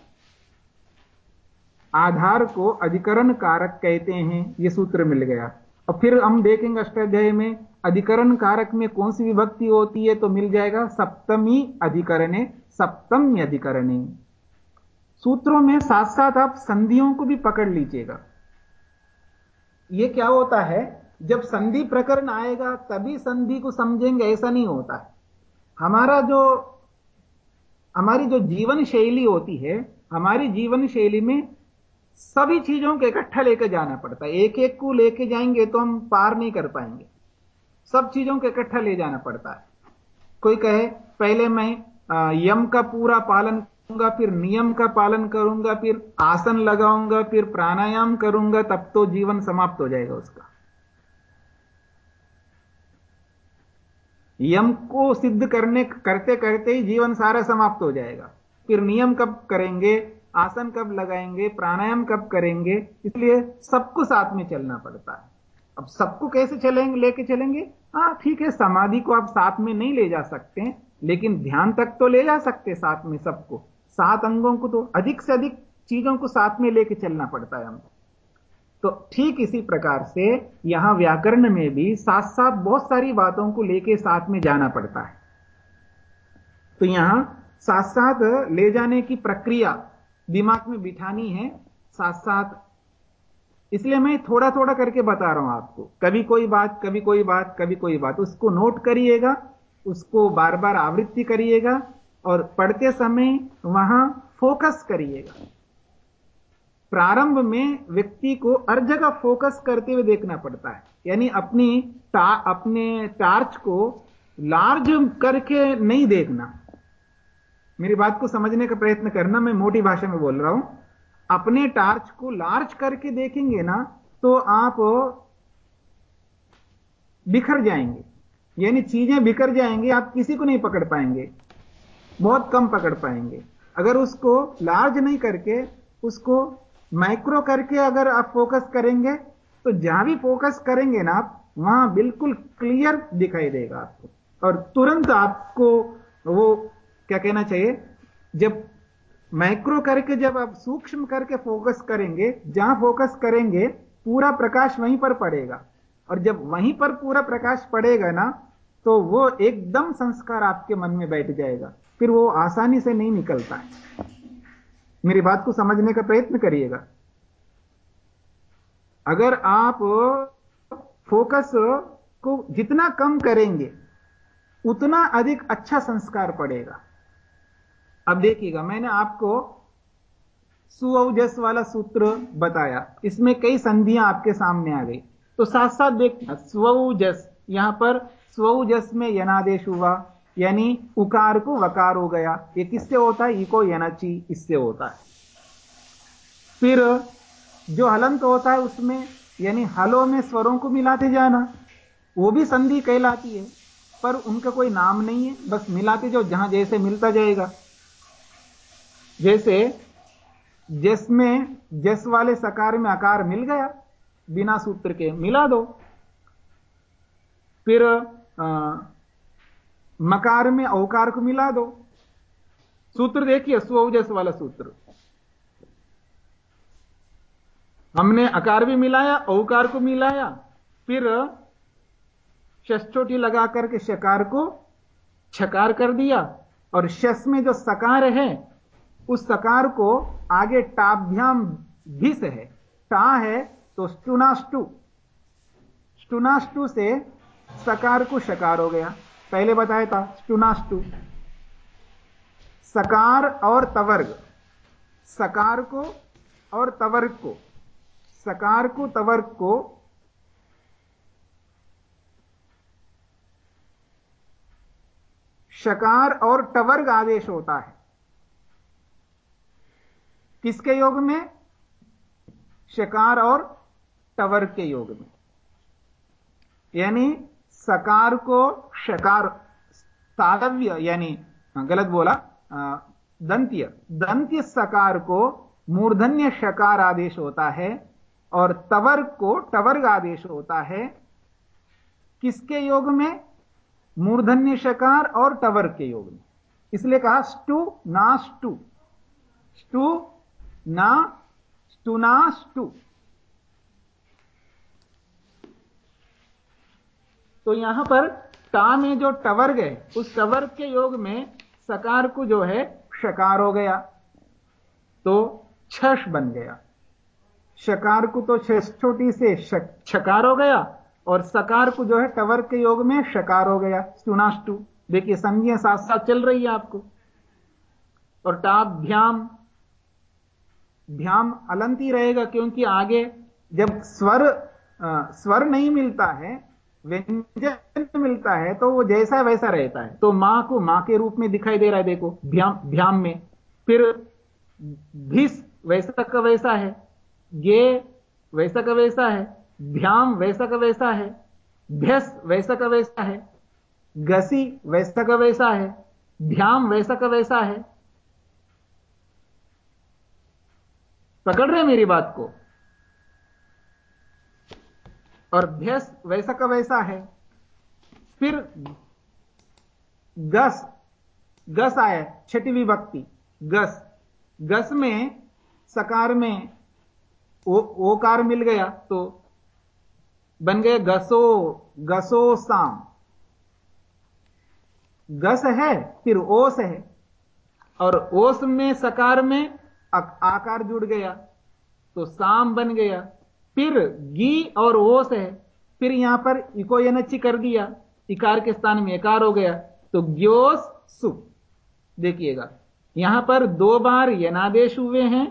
आधार को अधिकरण कारक कहते हैं। यह सूत्र मिल गया। और फिर हम देखेंगे अष्टाध्याय में अधिकरण कारक में कौन सी विभक्ति होती है तो मिल जाएगा सप्तमी अधिकरणे सप्तमी अधिकरणे। सूत्रों में साथ साथ आप संधियों को भी पकड़ लीजिएगा। यह क्या होता है, जब संधि प्रकरण आएगा, तभी संधि को समझेंगे, ऐसा नहीं होता हमारा जो, हमारी जो जीवन शैली होती है, हमारी जीवन शैली में सभी चीज़ों को इकट्ठा लेकर जाना पड़ता है। एक एक को लेके जाएँगे तो हम पार नहीं कर पाएँगे। सब चीज़ों को इकट्ठा ले जाना पड़ता है। कोई कहे, पहले मैं यम का पूरा पालन करूँगा, फिर नियम का पालन करूँगा, फिर आसन लगाऊँगा, फिर प्राणायाम करूँगा, तब तो जीवन समाप्त हो जाएगा उसका। यम को सिद्ध करने, करते करते ही जीवन सारा समाप्त हो जाएगा। फिर नियम कब करेंगे, आसन कब लगाएँगे, प्राणायाम कब करेंगे, इसलिए सबको साथ में चलना पड़ता है। अब सबको कैसे चलेंगे, लेके चलेंगे? हाँ ठीक है, समाधि को आप साथ में नहीं ले जा सकते, लेकिन ध्यान तक तो ले जा सकते साथ में सबको। सात अंगों को तो अधिक से अधिक चीज़ों को साथ में लेके चलना पड़ता है हमको। तो ठीक इसी प्रकार से यहाँ व्याकरण में भी साथ साथ बहुत सारी बातों को लेके साथ में जाना पड़ता है। तो यहाँ साथ साथ ले जाने की प्रक्रिया दिमाग में बिठानी है साथ साथ इसलिए मैं थोड़ा थोड़ा करके बता रहा हूँ आपको। कभी कोई बात कभी कोई बात कभी कोई बात। उसको नोट करिएगा उसको बार बार आवृत्ति करिएगा और पढ़ते समय वहाँ फोकस करिएगा। प्रारंभ में व्यक्ति को हर जगह फोकस करते हुए देखना पड़ता है। यानी अपनी टा, अपने टार्च को लार्ज करके नहीं देखना। मेरी बात को समझने का प्रयत्न करना मैं मोटी भाषा में बोल रहा हूँ। अपने टार्च को लार्ज करके देखेंगे ना तो आप बिखर जाएँगे। यानी चीज़ें बिखर जाएँगी, आप किसी को नहीं पकड़ पाएँगे। बहुत कम पकड़ पाएँगे। अगर उसको लार्ज नहीं करके, उसको माइक्रो करके अगर आप फोकस करेंगे तो जहाँ भी फोकस करेंगे ना आप, वहाँ बिल्कुल क्लियर दिखाई देगा आपको। और तुरंत आपको वो, क्या कहना चाहिए, जब माइक्रो करके जब आप सूक्ष्म करके फोकस करेंगे, जहाँ फोकस करेंगे, पूरा प्रकाश वहीं पर पड़ेगा। और जब वहीं पर पूरा प्रकाश पड़ेगा ना तो वो एकदम संस्कार आपके मन में बैठ जाएगा। फिर वो आसानी से नहीं निकलता है। मेरी बात को समझने का प्रयत्न करिएगा। अगर आप फोकस को जितना कम करेंगे, उतना अधिक अच्छा संस्कार पड़ेगा। अब देखिएगा, मैंने आपको सुअजस वाला सूत्र बताया। इसमें कई संधियाँ आपके सामने आ गई। तो साथ साथ देख स्वजस यहाँ पर स्वजस में यनादेश हुआ, यानी उकार को वकार हो गया। ये किससे होता है? इको यनाची, इससे होता है। फिर जो हलंत होता है उसमें, यानी हलों में स्वरों को मिलाते जाना, वो भी संधि कहलाती है, पर उनका कोई नाम नहीं है, बस मिलाते जो जहाँ जैसे मिलता जाएगा। जैसे जस में जस वाले सकार में आकार मिल गया बिना सूत्र के मिला दो। फिर आ, मकार में औकार को मिला दो। सूत्र देखिए स्वजस वाला सूत्र। हमने अकार भी मिलाया औकार को मिलाया फिर षष्ठोटी लगा करके शकार को छकार कर दिया और शस में जो सकार है उस सकार को आगे टाभ्याम भी से है। टा है तो स्टुनाष्टु स्टुनाष्टु से सकार को शकार हो गया। पहले बताया था स्टुनाष्टु सकार और तवर्ग। सकार को और तवर्ग को। सकार को, तवर्ग को। शकार और टवर्ग आदेश होता है। किसके योग में? शकार और टवर के योग में। यानी सकार को शकार तालव्य यानी हाँ, गलत बोला दंत्य। दंत्य सकार को मूर्धन्य शकार आदेश होता है और तवर को टवर्ग आदेश होता है। किसके योग में? मूर्धन्य शकार और टवर के योग में। इसलिए कहा स्टू ना स्टू स्टू ना स्टूना स्टू तो यहाँ पर टा में जो टवर गए, उस टवर के योग में सकार को जो है शकार हो गया। तो छश बन गया। शकार को तो छोटी से छकार हो गया, और सकार को जो है, टवर के योग में शकार हो गया। सुनाष्टु देखिए, संज्ञा साथ साथ चल रही है आपको। और टाप भ्याम भ्याम अलंती रहेगा क्योंकि आगे जब स्वर आ, स्वर नहीं मिलता है व्यंजन मिलता है तो वो जैसा वैसा रहता है। तो माँ को माँ के रूप में दिखाई दे रहा है देखो भ्याम भ्याम में। फिर भिस वैसा का वैसा है गे वैसा का वैसा है भ्याम वैसा का वैसा है भ्यस वैसा का वैसा है गसी वैसा का वैसा है भ्याम वैसा का वैसा है पकड़ रहे हैं मेरी बात को। और भ्यस वैसा का वैसा है। फिर गस गस आया छठी विभक्ति। गस गस में सकार में ओ, ओकार मिल गया तो बन गए गसो गसो साम गस है फिर ओस है। और ओस में सकार में आकार जुड़ गया तो साम बन गया। फिर गी और ओस है। फिर यहाँ पर इको यनच्ची कर दिया। इकार के स्थान में एकार हो गया। तो ग्योस सु। देखिएगा, यहाँ पर दो बार यनादेश हुए हैं।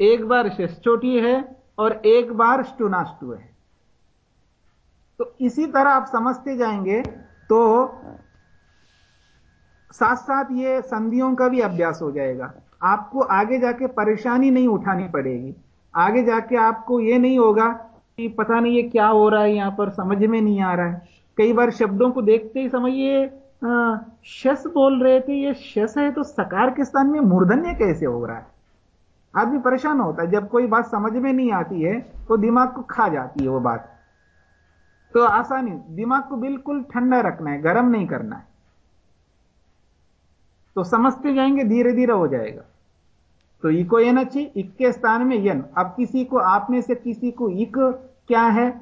एक बार शिष्टोटी है और एक बार स्टुनाष्टु है। तो इसी तरह आप समझते जाएँगे तो साथ साथ ये संधियों का भी अभ्यास हो जाएगा। आपको आगे जाके परेशानी नहीं उठानी पड़ेगी। आगे जाके आपको ये नहीं होगा कि पता नहीं ये क्या हो रहा है, यहाँ पर समझ में नहीं आ रहा है। कई बार शब्दों को देखते ही समझिए शस बोल रहे थे, ये शस है तो सकार के स्थान में मूर्धन्य कैसे हो रहा है? आदमी परेशान होता है, जब कोई बात समझ में नहीं आती है तो दिमाग को खा जाती है वो बात। तो आसानी, दिमाग को बिल्कुल ठंडा रखना है, गर्म नहीं करना है। तो समझते जाएँगे धीरे धीरे हो जाएगा। तो इको एन अच्छी इक के स्थान में यन। अब किसी को, आप में से किसी को इक क्या है?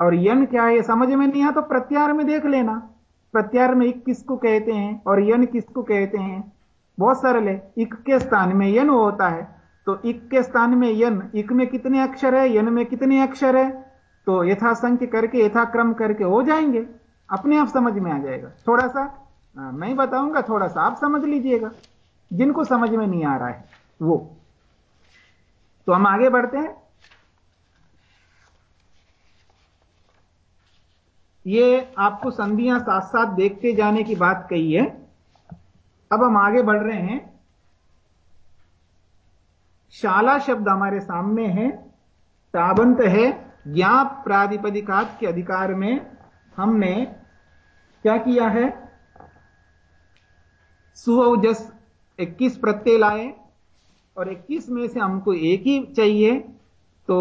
और यन क्या है? समझ में नहीं आ तो प्रत्यार में देख लेना। प्रत्यार में इक किसको कहते हैं और यन किसको कहते हैं? बहुत सरल है। इक के स्थान में यन होता है। तो इक के स्थान में यन, इक में कितने अक्षर है? यन में कितने अक्षर है? तो यथासंख्य करके, यथाक्रम करके हो जाएँगे। अपने आप समझ में आ जाएगा। थोड़ा सा मैं बताऊँगा, थोड़ा सा आप समझ लीजिएगा। जिनको समझ में नहीं आ रहा है, वो। तो हम आगे बढ़ते हैं। ये आपको संधियाँ साथ साथ देखते जाने की बात कही है। अब हम आगे बढ़ रहे हैं। शाला शब्द हमारे सामने है ताबंत है ज्ञा प्राधिपदिकात के अधिकार में हमने क्या किया है? सुवजस 21 प्रत्यय लाए, और 21 में से हमको एक ही चाहिए तो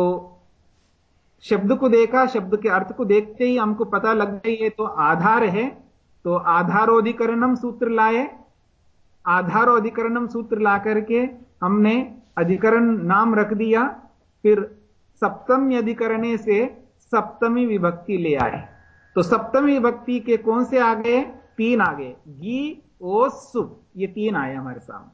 शब्द को देखा, शब्द के अर्थ को देखते ही हमको पता लग गई तो आधार है तो आधारोधिकरणम सूत्र लाए। आधारोधिकरणम सूत्र ला करके हमने अधिकरण नाम रख दिया, फिर सप्तमी अधिकरणे से सप्तमी विभक्ति ले आए। तो सप्तमी विभक्ति के कौन से आ गए? तीन आ गए। गी ओ सु ये तीन आए हमारे सामने।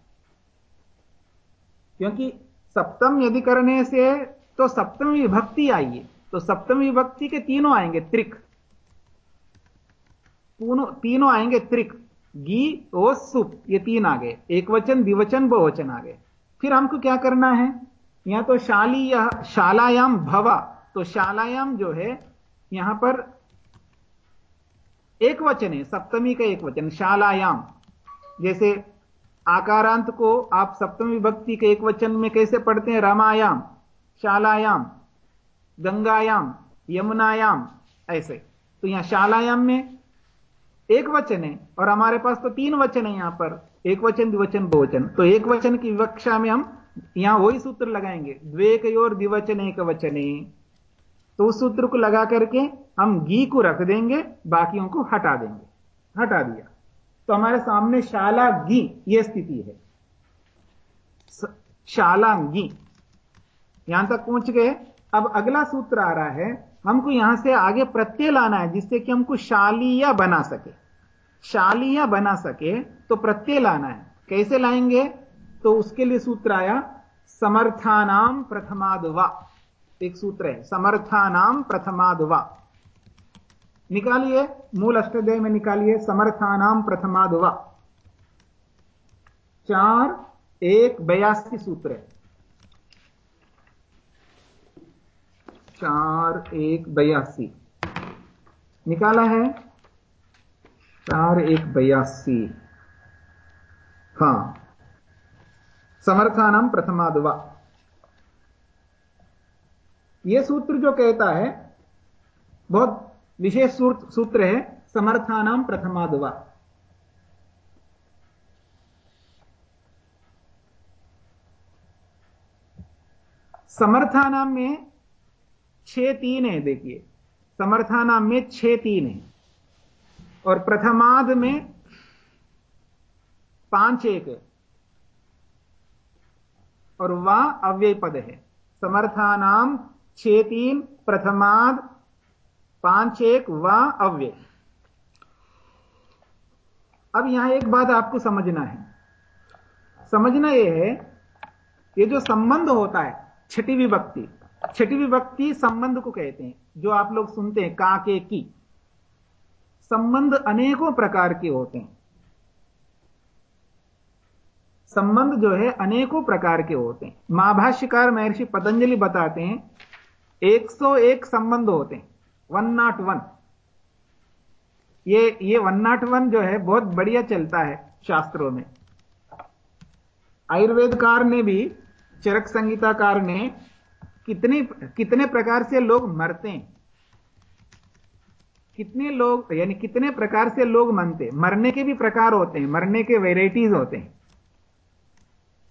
क्योंकि सप्तम यदि करने से तो सप्तमी विभक्ति आई है तो सप्तमी विभक्ति के तीनों आएँगे त्रिक। तीनों आएँगे त्रिक। गी ओ सुप ये तीन आ गए। एक वचन द्विवचन, बहुवचन आ गए। फिर हमको क्या करना है? यहाँ तो शाली या शालायाम भवा। तो शालायाम जो है, यहाँ पर एक वचन है, सप्तमी का एक वचन, शालायाम। जैसे आकारांत को आप सप्तमी विभक्ति के एक वचन में कैसे पढ़ते हैं? रामायाम, शालायाम, गंगायाम, यमुनायाम, ऐसे। तो यहाँ शालायाम में एक वचन है और हमारे पास तो तीन वचन है यहाँ पर। एक वचन, द्विवचन बहुवचन तो एक वचन की विवक्षा में हम यहाँ वही सूत्र लगाएँगे। द्वेक और द्विवचन एक वचने। तो उस सूत्र को लगा करके हम घी को रख देंगे, बाकियों को हटा देंगे। हटा दिया। तो हमारे सामने शाला घी यह स्थिति है। शालांगी यहाँ तक पहुँच गए। अब अगला सूत्र आ रहा है, हमको यहाँ से आगे प्रत्यय लाना है, जिससे कि हमको शालिया बना सके। शालिया बना सके तो प्रत्यय लाना है। कैसे लाएँगे? तो उसके लिए सूत्र आया, समर्थानाम प्रथमादवा। एक सूत्र है, समर्थानाम प्रथमादवा। निकालिए, मूल अष्टदय में निकालिए समर्थानाम प्रथमादवा चार, एक, बयासी सूत्र है। चार, एक, बयासी। निकाला है? चार, एक, बयासी। हाँ। समर्थानाम प्रथमादवा यह सूत्र जो कहता है, बहुत विशेष सूत्र है समर्थानाम प्रथमादवा। समर्थानाम में छह तीन है, देखिए। समर्थानाम में छह तीन है। और प्रथमाद में पाँच एक है। और वह अव्यय पद है। समर्थानाम छह तीन, प्रथमाद पाँच एक व अव्यय। अब यहाँ एक बात आपको समझना है। समझना यह है, ये जो संबंध होता है, छठी विभक्ति छठी विभक्ति संबंध को कहते हैं, जो आप लोग सुनते हैं, का के की। संबंध अनेकों प्रकार के होते हैं। संबंध जो है, अनेकों प्रकार के होते हैं। महाभाष्यकार महर्षि पतंजलि बताते हैं 101 संबंध होते हैं। वन नाट वन ये ये वन नाट वन जो है, बहुत बढ़िया चलता है शास्त्रों में। आयुर्वेदकार ने भी, चरक संगीताकार ने कितने कितने प्रकार से लोग मरते हैं। कितने लोग, यानी कितने प्रकार से लोग मनते मरने के भी प्रकार होते हैं, मरने के वेराइटीज होते हैं।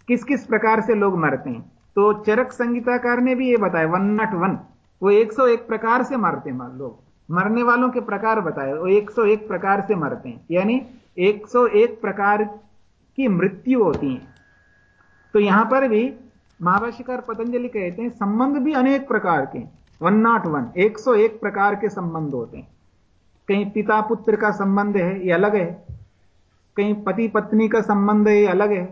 किस किस प्रकार से लोग मरते हैं। तो चरक संगीताकार ने भी ये बताया वन नट वन वो 101 प्रकार से मरते हैं लोग मरने वालों के प्रकार बताए, वो 101 प्रकार से मरते हैं। यानी 101 प्रकार की मृत्यु होती है। तो यहाँ पर भी महाभाष्यकार पतंजलि कहते हैं, संबंध भी अनेक प्रकार के वन नॉट वन एक सौ एक प्रकार के संबंध होते हैं। कहीं पिता पुत्र का संबंध है, ये अलग है। कहीं पति पत्नी का संबंध है, ये अलग है।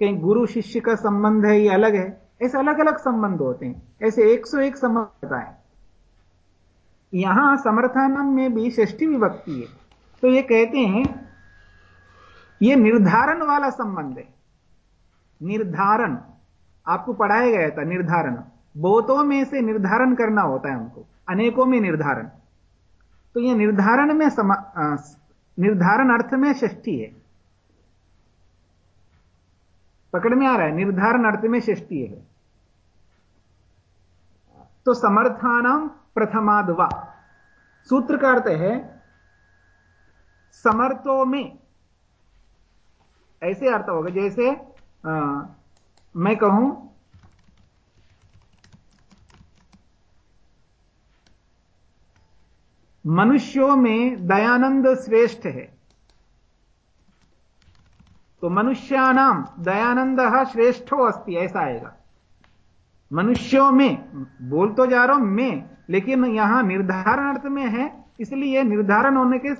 कहीं गुरु शिष्य का संबंध है, ये अलग है। ऐसे अलग अलग संबंध होते हैं। ऐसे 101 संबंध होता है यहाँ समर्थानम में भी षष्ठी विभक्ति है। तो ये कहते हैं ये निर्धारण वाला संबंध है। निर्धारण। आपको पढ़ाया गया था निर्धारण। बहुतों में से निर्धारण करना होता है हमको। अनेकों में निर्धारण। तो यह निर्धारण में समा, निर्धारण अर्थ में षष्ठी है। पकड़ में आ रहा है निर्धारण अर्थ में षष्ठी है। तो समर्थानाम प्रथमादवा। सूत्र का अर्थ है समर्थों में। ऐसे अर्थ होगा जैसे आ, मैं कहूँ मनुष्यों में दयानंद श्रेष्ठ है। तो मनुष्यानाम दयानंद श्रेष्ठो अस्ति ऐसा आएगा। मनुष्यों में, बोल तो जा रहा हूँ मैं, लेकिन यहाँ निर्धारण अर्थ में है, इसलिए निर्धारण होने के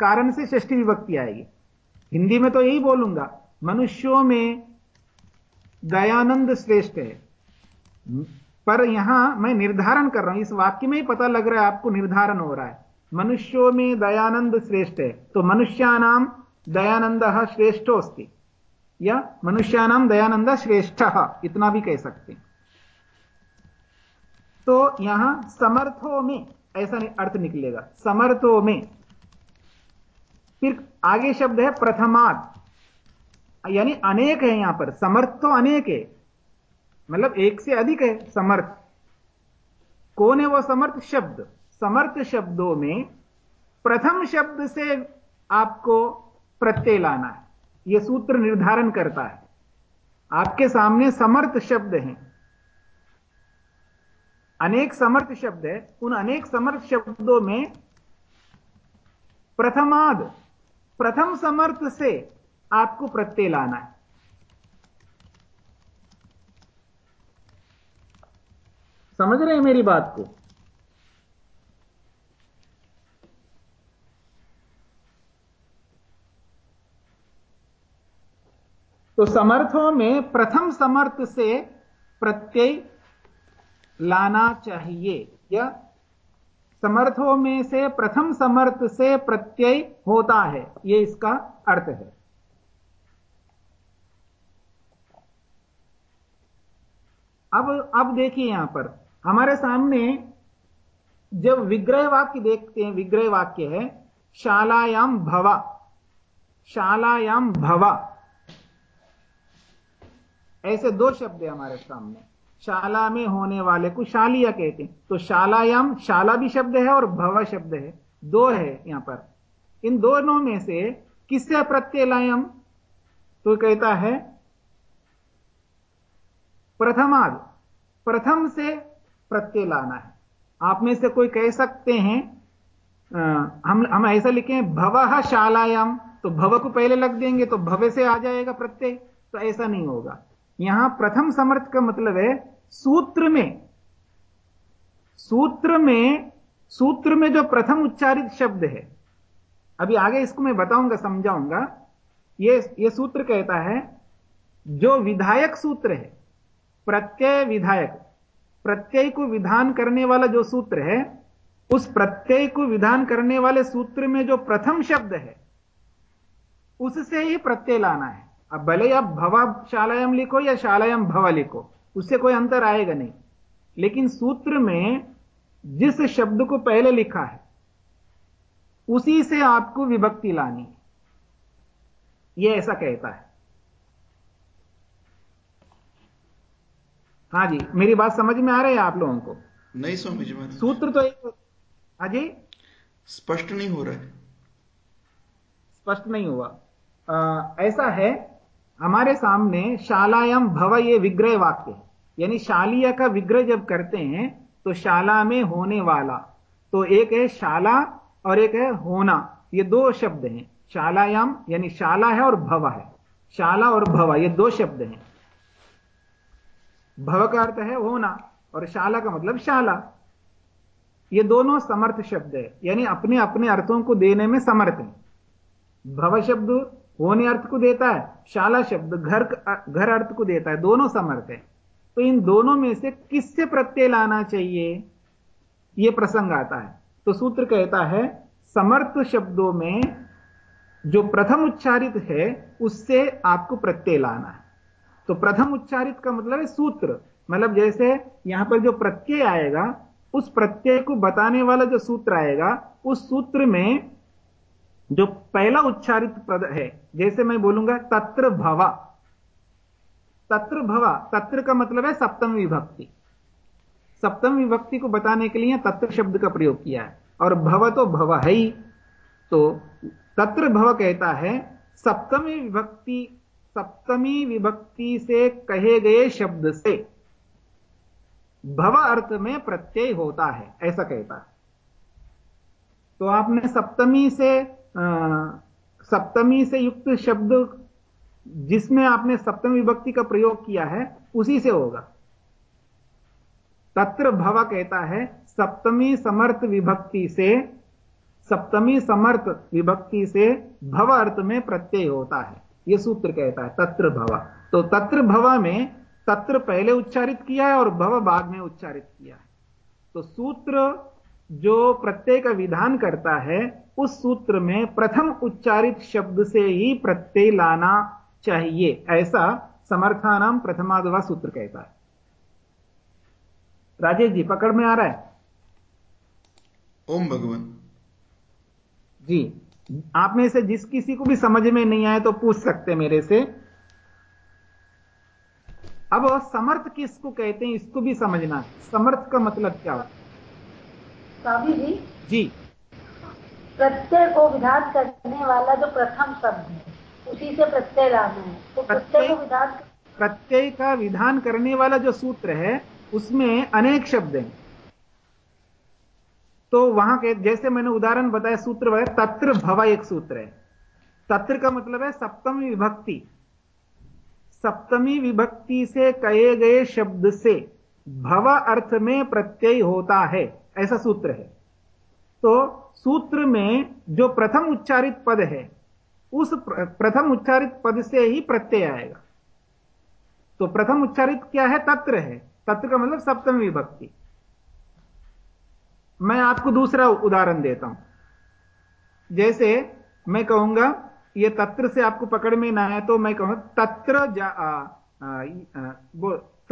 कारण से षष्ठी विभक्ति आएगी। हिंदी में तो यही बोलूँगा, मनुष्यों में दयानंद श्रेष्ठ है। पर यहाँ मैं निर्धारण कर रहा हूँ, इस वाक्य में ही पता लग रहा है, आपको निर्धारण हो रहा है। मनुष्यों में दयानंद श्रेष्ठ है तो मनुष्यानाम दयानंद श्रेष्ठ श्रेष्ठोस्ति या मनुष्यानाम दयानंद श्रेष्ठ, इतना भी कह सकते हैं। तो यहाँ समर्थों में, ऐसा अर्थ निकलेगा। समर्थों में। फिर आगे शब्द है प्रथमात यानी अनेक है यहाँ पर। समर्थ तो अनेक है। मतलब एक से अधिक है समर्थ। कौन है वो समर्थ? शब्द। समर्थ शब्दों में प्रथम शब्द से आपको प्रत्यय लाना है। यह सूत्र निर्धारण करता है। आपके सामने समर्थ शब्द हैं। अनेक समर्थ शब्द है। उन अनेक समर्थ शब्दों में प्रथमाद, प्रथम समर्थ से आपको प्रत्यय लाना है। समझ रहे हैं मेरी बात को? तो समर्थों में प्रथम समर्थ से प्रत्यय लाना चाहिए। या समर्थों में से प्रथम समर्थ से प्रत्यय होता है। यह इसका अर्थ है। अब अब देखिए यहाँ पर। हमारे सामने जब विग्रह वाक्य देखते हैं, विग्रह वाक्य है शालायाम भवा। शालायाम भवा। ऐसे दो शब्द है हमारे सामने। शाला में होने वाले को शालिया कहते हैं। तो शालायाम शाला भी शब्द है और भव शब्द है। दो है यहाँ पर। इन दोनों में से किससे प्रत्यय लायम तो कहता है प्रथमाद। प्रथम से प्रत्यय लाना है। आप में से कोई कह सकते हैं आ, हम हम ऐसा लिखे भव शालायाम। तो भव को पहले लग देंगे तो भव से आ जाएगा प्रत्यय। तो ऐसा नहीं होगा। यहाँ प्रथम समर्थ का मतलब है सूत्र में सूत्र में सूत्र में जो प्रथम उच्चारित शब्द है, अभी आगे इसको मैं बताऊँगा, समझाऊँगा। ये ये सूत्र कहता है, जो विधायक सूत्र है, प्रत्यय विधायक, प्रत्यय को विधान करने वाला जो सूत्र है, उस प्रत्यय को विधान करने वाले सूत्र में जो प्रथम शब्द है, उससे ही प्रत्यय लाना है। अब भले आप भवा शालायम लिखो या शालायम भवा लिखो उससे कोई अंतर आएगा नहीं। लेकिन सूत्र में जिस शब्द को पहले लिखा है उसी से आपको विभक्ति लानी है। यह ऐसा कहता है। हाँ जी मेरी बात समझ में आ रही है आप लोगों को? नहीं समझ महाराज सूत्र तो एक हाँ जी? स्पष्ट नहीं हो रहा है। स्पष्ट नहीं हुआ। आ, ऐसा है हमारे सामने शालायाम भव ये विग्रह वाक्य है। यानी शालिया का विग्रह जब करते हैं तो शाला में होने वाला तो एक है शाला और एक है होना, ये दो शब्द हैं। शालायाम, यानी शाला है और भव है। शाला और भव, ये दो शब्द हैं। भव का अर्थ है होना, और शाला का मतलब शाला। ये दोनों समर्थ शब्द है, यानी अपने अपने अर्थों को देने में समर्थ है। भव शब्द होने अर्थ को देता है, शाला शब्द घर घर अर्थ को देता है, दोनों समर्थ है। तो इन दोनों में से किससे प्रत्यय लाना चाहिए? यह प्रसंग आता है। तो सूत्र कहता है, समर्थ शब्दों में जो प्रथम उच्चारित है, उससे आपको प्रत्यय लाना है। तो प्रथम उच्चारित का मतलब है सूत्र। मतलब जैसे यहाँ पर जो प्रत्यय आएगा, उस प्रत्यय को बताने वाला जो सूत्र आएगा, उस सूत्र में जो पहला उच्चारित पद है, जैसे मैं बोलूँगा तत्र भवा। तत्र भवा तत्र का मतलब है सप्तम विभक्ति। सप्तम विभक्ति को बताने के लिए तत्र शब्द का प्रयोग किया है। और भव तो भव है ही। तो तत्र भव कहता है सप्तमी विभक्ति सप्तमी विभक्ति से कहे गए शब्द से भव अर्थ में प्रत्यय होता है ऐसा कहता है। तो आपने सप्तमी से आ, सप्तमी से युक्त शब्द जिसमें आपने सप्तम विभक्ति का प्रयोग किया है, उसी से होगा। तत्र भव कहता है, सप्तमी समर्थ विभक्ति से, सप्तमी समर्थ विभक्ति से भव अर्थ में प्रत्यय होता है। यह सूत्र कहता है, तत्र भव। तो तत्र भव में, तत्र पहले उच्चारित किया है और भव बाद में उच्चारित किया है। तो सूत्र जो प्रत्यय का विधान करता है, उस सूत्र में प्रथम उच्चारित शब्द से ही प्रत्यय लाना चाहिए। ऐसा समर्थानाम प्रथमादवा सूत्र कहता है। राजेश जी पकड़ में आ रहा है? ओम भगवान। जी। आप में से जिस किसी को भी समझ में नहीं आए तो पूछ सकते मेरे से। अब समर्थ किसको कहते हैं इसको भी समझना समर्थ का मतलब क्या होता जी जी। प्रत्यय को विधान करने वाला जो प्रथम शब्द है उसी से प्रत्यय लाना है। तो प्रत्यय को विधान प्रत्यय का विधान करने वाला जो सूत्र है उसमें अनेक शब्द हैं। तो वहाँ के जैसे मैंने उदाहरण बताया सूत्र वह तत्र भव एक सूत्र है। तत्र का मतलब है सप्तमी विभक्ति। सप्तमी विभक्ति से कहे गए शब्द से भव अर्थ में प्रत्यय होता है। ऐसा सूत्र है। तो सूत्र में जो प्रथम उच्चारित पद है उस प्रथम उच्चारित पद से ही प्रत्यय आएगा। तो प्रथम उच्चारित क्या है? तत्र है। तत्र का मतलब सप्तम विभक्ति। मैं आपको दूसरा उदाहरण देता हूँ। जैसे मैं कहूँगा ये तत्र से आपको पकड़ में ना आए तो मैं कहूँगा तत्र जा आ, आ, आ,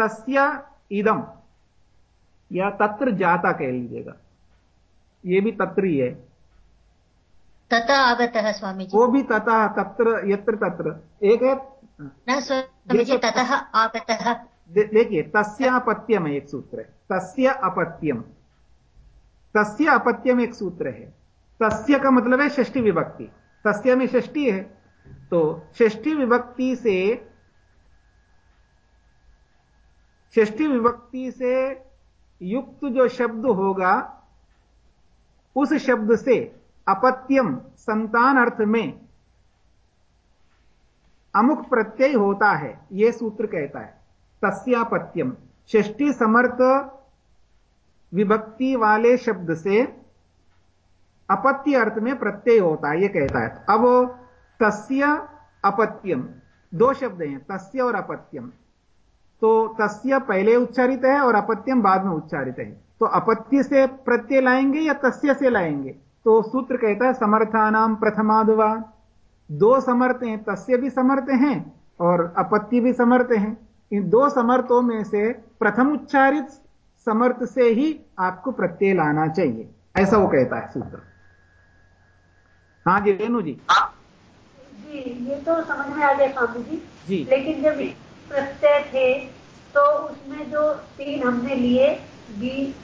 तस्य इदम या तत्र जाता कह लीजिएगा। ये भी तत्र ही है। तथा आगतः स्वामी जी वो भी तथा तत्र यत्र तत्र। एक है? न ततः आगतः। देखिए तस्य अपत्यम एक सूत्र है। तस्य अपत्यम। तस्य अपत्यम एक सूत्र है। तस्य का मतलब है षष्ठी विभक्ति। तस्य में षष्ठी है। तो षष्ठी विभक्ति से षष्ठी विभक्ति से युक्त जो शब्द होगा उस शब्द से अपत्यम संतान अर्थ में अमुक प्रत्यय होता है यह सूत्र कहता है। तस्यापत्यम, षष्ठी समर्थ विभक्ति वाले शब्द से अपत्य अर्थ में प्रत्यय होता है यह कहता है। अब तस्य अपत्यम, दो शब्द हैं, तस्य और अपत्यम। तो तस्य पहले उच्चारित है और अपत्यम बाद में उच्चारित है। तो अपत्य से प्रत्यय लाएँगे या तस्य से लाएँगे? तो सूत्र कहता है समर्थानाम प्रथमादवा। दो समर्थ हैं तस्य भी समर्थ हैं और अपत्य भी समर्थ हैं। इन दो समर्थों में से प्रथम उच्चारित समर्थ से ही आपको प्रत्यय लाना चाहिए। ऐसा वो कहता है सूत्र। हाँ जी रेणु जी। जी ये तो समझ में आ गया स्वामी जी। जी। लेकिन जब प्रत्यय थे तो उसमें जो तीन हमने लिए गी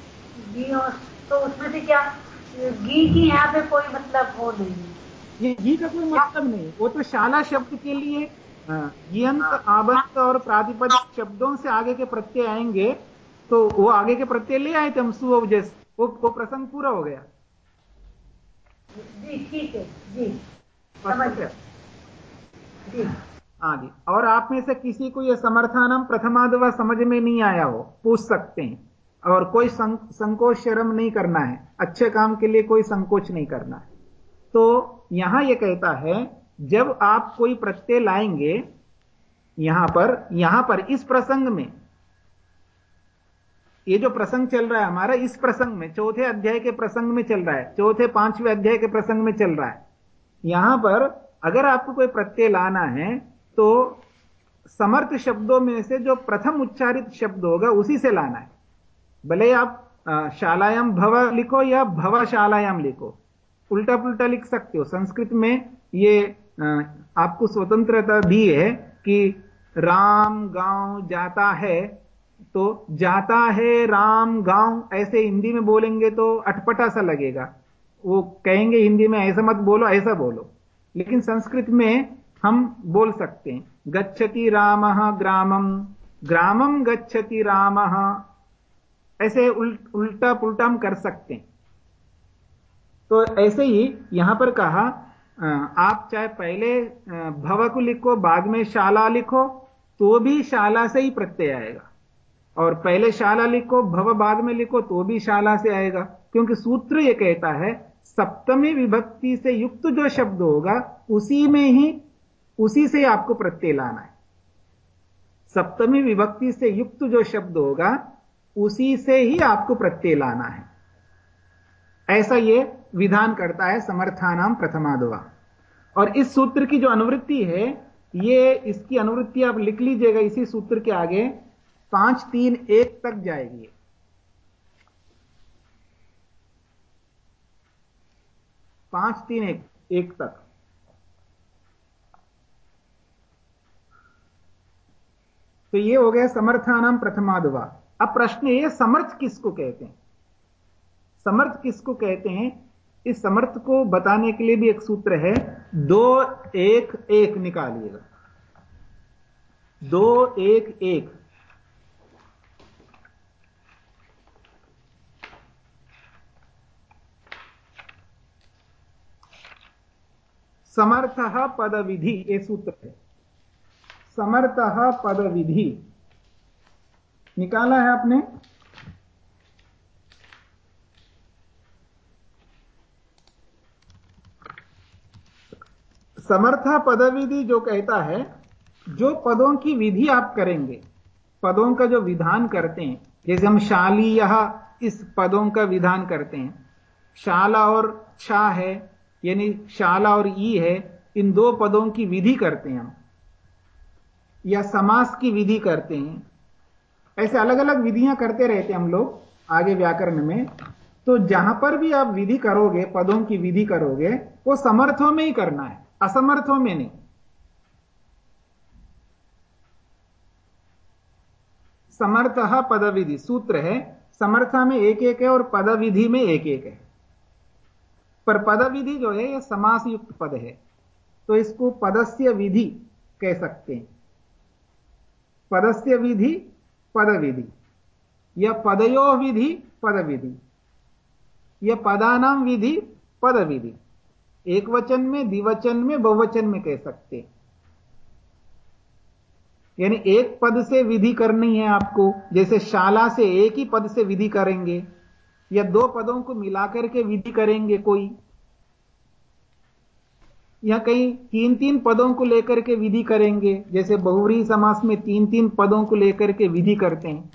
गी और तो उसमें से क्या? गी की यहाँ पे कोई मतलब वो नहीं है। ये घी का कोई मतलब नहीं वो तो शाला शब्द के लिए यंत आबंत और प्रातिपद शब्दों से आगे के प्रत्यय आएँगे तो वो आगे के प्रत्यय ले आए थे हम सुअव वो, वो प्रसंग पूरा हो गया। जी ठीक है जी। जी। हाँ और आप में से किसी को यह समर्थानम प्रथमादवा समझ में नहीं आया हो पूछ सकते हैं। और कोई सं, संकोच शर्म नहीं करना है। अच्छे काम के लिए कोई संकोच नहीं करना है। तो यहाँ यह कहता है जब आप कोई प्रत्यय लाएँगे यहाँ पर यहाँ पर इस प्रसंग में ये जो प्रसंग चल रहा है हमारा इस प्रसंग में चौथे अध्याय के प्रसंग में चल रहा है चौथे पाँचवें अध्याय के प्रसंग में चल रहा है। यहाँ पर अगर आपको कोई प्रत्यय लाना है तो समर्थ शब्दों में से जो प्रथम उच्चारित शब्द होगा उसी से लाना है। भले आप शालायाम भव लिखो या भव शालायाम लिखो, उल्टा पुल्टा लिख सकते हो। संस्कृत में ये आपको स्वतंत्रता दी है कि राम गाँव जाता है तो जाता है राम गाँव, ऐसे हिंदी में बोलेंगे तो अटपटा सा लगेगा। वो कहेंगे हिंदी में ऐसा मत बोलो, ऐसा बोलो। लेकिन संस्कृत में हम बोल सकते हैं, गच्छति राम ग्रामम ग्रामम गच्छति राम। ऐसे उल्ट, उल्टा पुल्टा हम कर सकते हैं। तो ऐसे ही यहाँ पर कहा आप चाहे पहले भव को लिखो बाद में शाला लिखो तो भी शाला से ही प्रत्यय आएगा। और पहले शाला लिखो भव बाद में लिखो तो भी शाला से आएगा। क्योंकि सूत्र यह कहता है सप्तमी विभक्ति से युक्त जो शब्द होगा उसी में ही उसी से आपको प्रत्यय लाना है। सप्तमी विभक्ति से युक्त जो शब्द होगा उसी से ही आपको प्रत्यय लाना है। ऐसा यह विधान करता है समर्थानाम प्रथमादवा और इस सूत्र की जो अनुवृत्ति है, ये इसकी अनुवृत्ति आप लिख लीजिएगा, इसी सूत्र के आगे पाँच तीन एक तक जाएगी। पाँच तीन एक एक तक। तो ये हो गया समर्थानाम प्रथमादुवा अब प्रश्न ये समर्थ किसको कहते हैं? समर्थ किसको कहते हैं? इस समर्थ को बताने के लिए भी एक सूत्र है, दो एक एक निकालिएगा। दो एक एक। समर्थ पद विधि ये सूत्र है। समर्थ पद विधि निकाला है आपने। समर्था पदविधि जो कहता है, जो पदों की विधि आप करेंगे, पदों का जो विधान करते हैं, जैसे हम शाली यह इस पदों का विधान करते हैं। शाला और छा है, यानी शाला और ई है, इन दो पदों की विधि करते हैं हम। या समास की विधि करते हैं। ऐसे अलग अलग विधियाँ करते रहते हम लोग आगे व्याकरण में। तो जहाँ पर भी आप विधि करोगे, पदों की विधि करोगे, वो समर्थों में ही करना है, असमर्थों में नहीं। समर्थ पद विधि सूत्र है, समर्था में एक एक है और पद विधि में एक एक है। पर पद विधि जो है, यह समास युक्त पद है। तो इसको पदस्य विधि कह सकते हैं। पदस्य विधि पद विधि या पदयो विधि पद विधि या पदानाम विधि पद विधि एक वचन में, द्विवचन में, बहुवचन में कह सकते यानी एक पद से विधि करनी है आपको, जैसे शाला से एक ही पद से विधि करेंगे, या दो पदों को मिलाकर के विधि करेंगे कोई। या कहीं तीन तीन पदों को लेकर के विधि करेंगे जैसे बहुवरी समास में तीन तीन पदों को लेकर के विधि करते हैं।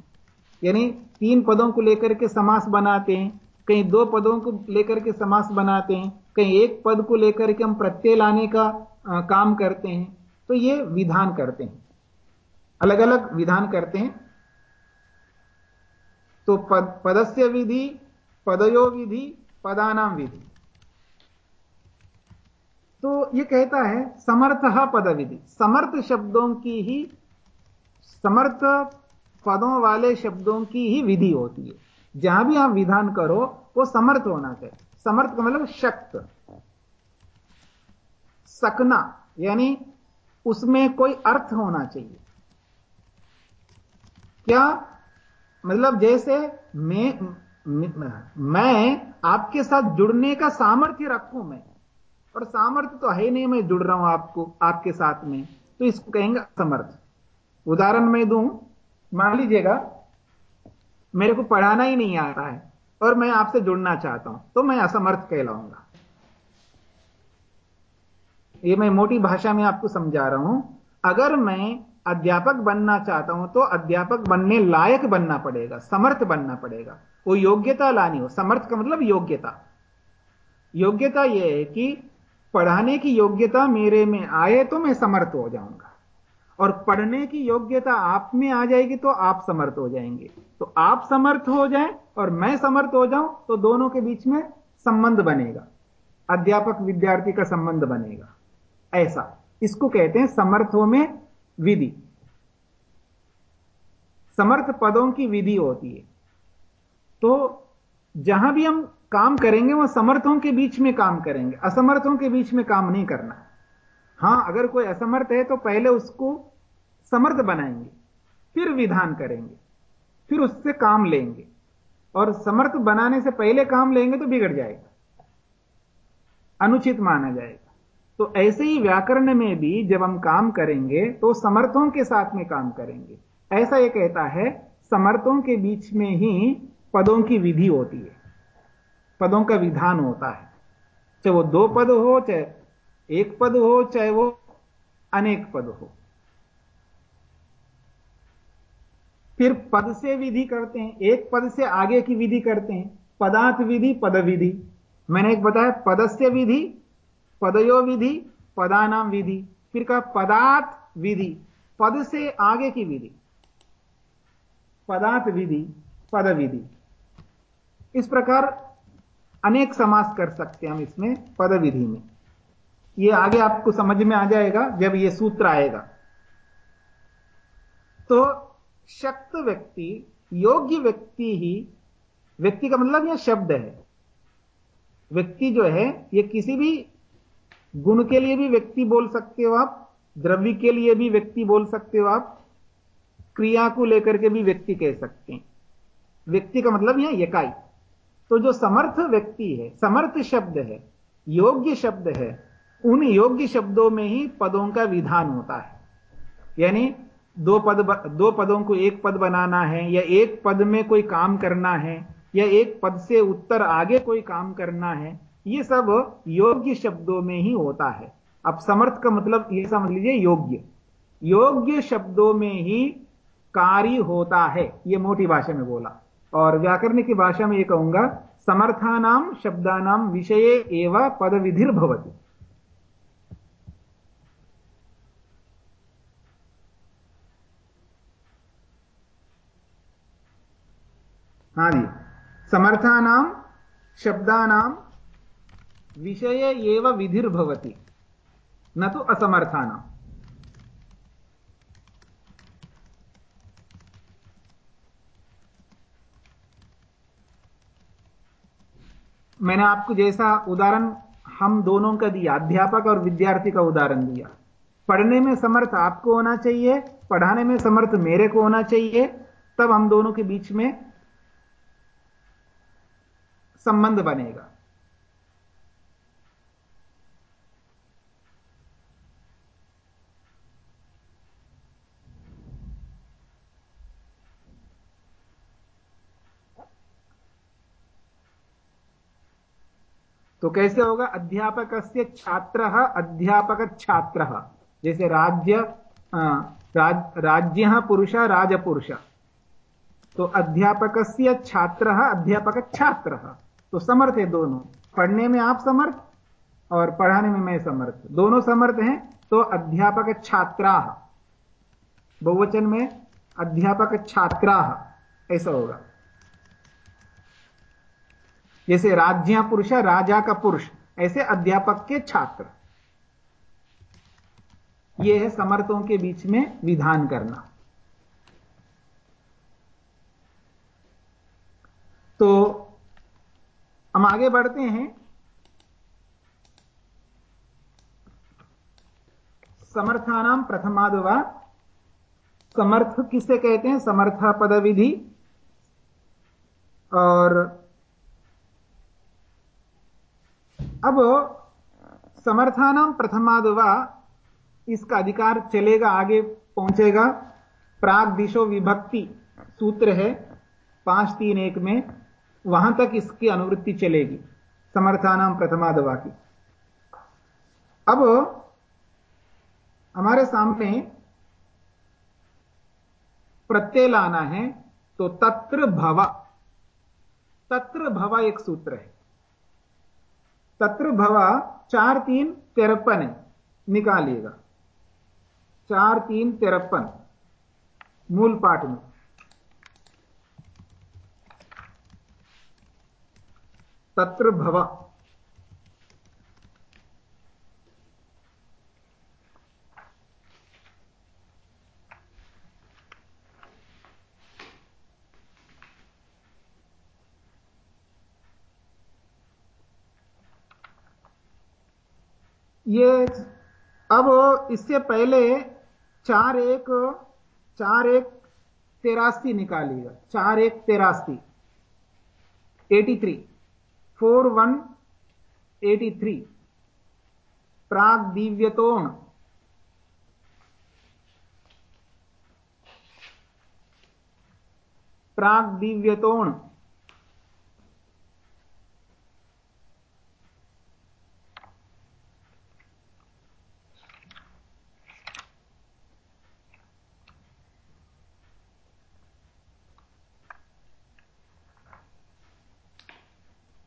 यानी तीन पदों को लेकर के समास बनाते हैं कहीं दो पदों को लेकर के समास बनाते हैं कहीं एक पद को लेकर के हम प्रत्यय लाने का आ, काम करते हैं तो ये विधान करते हैं। अलग अलग विधान करते हैं। तो पद पदस्य विधि पदयो विधि पदानाम विधि। तो ये कहता है, समर्थ पद विधि समर्थ शब्दों की ही, समर्थ पदों वाले शब्दों की ही विधि होती है। जहाँ भी आप विधान करो, वो समर्थ होना चाहिए। समर्थ का मतलब शक्त। सकना, यानी उसमें कोई अर्थ होना चाहिए। क्या? मतलब जैसे मैं मैं आपके साथ जुड़ने का सामर्थ्य रखूँ मैं और सामर्थ्य तो है नहीं, मैं जुड़ रहा हूँ आपको, आपके साथ में। तो इसको कहेंगे असमर्थ। उदाहरण मैं दूँ, मान लीजिएगा, मेरे को पढ़ाना ही नहीं आ रहा है और मैं आपसे जुड़ना चाहता हूँ तो मैं असमर्थ कहलाऊँगा। ये मैं मोटी भाषा में आपको समझा रहा हूँ। अगर मैं अध्यापक बनना चाहता हूँ तो अध्यापक बनने लायक बनना पड़ेगा, समर्थ बनना पड़ेगा। वो योग्यता लानी हो, समर्थ का मतलब योग्यता। योग्यता यह है कि पढ़ाने की योग्यता मेरे में आए तो मैं समर्थ हो जाऊँगा। और पढ़ने की योग्यता आप में आ जाएगी तो आप समर्थ हो जाएँगे। तो आप समर्थ हो जाएँ और मैं समर्थ हो जाऊँ तो दोनों के बीच में संबंध बनेगा। अध्यापक विद्यार्थी का संबंध बनेगा। ऐसा। इसको कहते हैं समर्थों में विधि। समर्थ पदों की विधि होती है। तो जहाँ भी हम काम करेंगे वह समर्थों के बीच में काम करेंगे। असमर्थों के बीच में काम नहीं करना। हाँ, अगर कोई असमर्थ है तो पहले उसको समर्थ बनाएँगे, फिर विधान करेंगे, फिर उससे काम लेंगे। और समर्थ बनाने से पहले काम लेंगे तो बिगड़ जाएगा, अनुचित माना जाएगा। तो ऐसे ही व्याकरण में भी जब हम काम करेंगे तो समर्थों के साथ में काम करेंगे। ऐसा यह कहता है, समर्थों के बीच में ही पदों की विधि होती है। पदों का विधान होता है। चाहे वो दो पद हो, चाहे एक पद हो, चाहे वो अनेक पद हो। फिर पद से विधि करते हैं। एक पद से आगे की विधि करते हैं। पदार्थ विधि, पद विधि। मैंने एक बताया पदस्य विधि, पदयो विधि, पदानाम विधि। फिर कहा, पदार्थ विधि। पद से आगे की विधि। पदार्थ विधि, पद विधि। इस प्रकार अनेक समास कर सकते हैं हम इसमें पद विधि में। ये आगे आपको समझ में आ जाएगा जब ये सूत्र आएगा। तो शक्त व्यक्ति, योग्य व्यक्ति ही, व्यक्ति का मतलब यह शब्द है। व्यक्ति जो है, ये किसी भी गुण के लिए भी व्यक्ति बोल सकते हो आप, द्रव्य के लिए भी व्यक्ति बोल सकते हो आप, क्रिया को लेकर के भी व्यक्ति कह सकते हैं। व्यक्ति का मतलब यह इकाई तो जो समर्थ व्यक्ति है, समर्थ शब्द है, योग्य शब्द है, उन योग्य शब्दों में ही पदों का विधान होता है। यानी दो पद दो पदों को एक पद बनाना है, या एक पद में कोई काम करना है, या एक पद से उत्तर आगे कोई काम करना है, ये सब योग्य शब्दों में ही होता है। अब समर्थ का मतलब ये समझ लीजिए योग्य। योग्य शब्दों में ही कार्य होता है, ये मोटी भाषा में बोला। और व्याकरण की भाषा में ये कहूँगा समर्थानाम शब्दानाम विषय एवं पद विधिर भवती। हाँ जी। समर्थानां शब्दानां विषय एव विधिर्भवति न तो असमर्थानां। मैंने आपको जैसा उदाहरण हम दोनों का दिया, अध्यापक और विद्यार्थी का उदाहरण दिया। पढ़ने में समर्थ आपको होना चाहिए, पढ़ाने में समर्थ मेरे को होना चाहिए, तब हम दोनों के बीच में संबंध बनेगा। तो कैसे होगा? अध्यापक से छात्र अध्यापक छात्र। जैसे राज्य राज, राज्य पुरुष राजपुरुष। तो अध्यापक से छात्र अध्यापक छात्र। तो समर्थ है दोनों। पढ़ने में आप समर्थ और पढ़ाने में मैं समर्थ। दोनों समर्थ हैं तो अध्यापक छात्रा। बहुवचन में अध्यापक छात्रा। ऐसा होगा। जैसे राज्य पुरुष है, राजा का पुरुष, ऐसे अध्यापक के छात्र। यह है समर्थों के बीच में विधान करना। तो हम आगे बढ़ते हैं। समर्थानाम प्रथमादवा। समर्थ किसे कहते हैं? समर्था पद विधि और अब समर्थानाम प्रथमादवा इसका अधिकार चलेगा, आगे पहुंचेगा। प्राग दिशो विभक्ति सूत्र है, पाँच तीन एक में, वहाँ तक इसकी अनुवृत्ति चलेगी समर्थानाम प्रथमा दवा की। अब हमारे सामने प्रत्यय लाना है तो तत्र भवा तत्र भवा एक सूत्र है। तत्र भवा चार तीन तिरपन निकालिएगा। चार तीन तिरपन। मूल पाठ में। तत्र भव ये अब इससे पहले चार एक चार एक तेरासी निकालिएगा चार एक तेरासी। Eighty three. Four one, eighty three. प्राग दिव्यतोण। प्राग दिव्यतोण।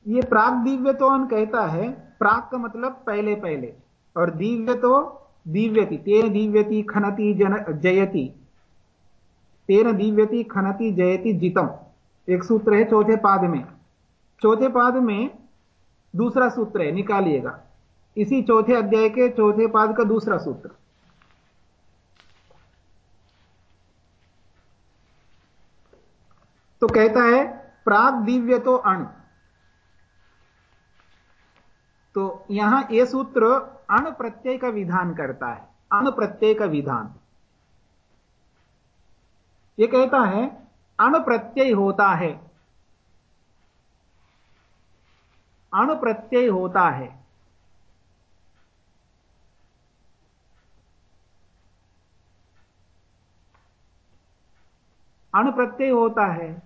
ये प्राग दिव्य तो अन कहता है प्राग का मतलब पहले पहले। और दिव्य तो दिव्यति, तेन दिव्यति खनति जन जयति। तेन दिव्यति खनति जयति जितम। एक सूत्र है चौथे पाद में। चौथे पाद में दूसरा सूत्र है, निकालिएगा। इसी चौथे अध्याय के चौथे पाद का दूसरा सूत्र। तो कहता है प्राग दिव्य तो अण। तो यहाँ यह सूत्र अण प्रत्यय का विधान करता है अण प्रत्यय का विधान। यह कहता है अण प्रत्यय होता है। अण प्रत्यय होता है। अण प्रत्यय होता है।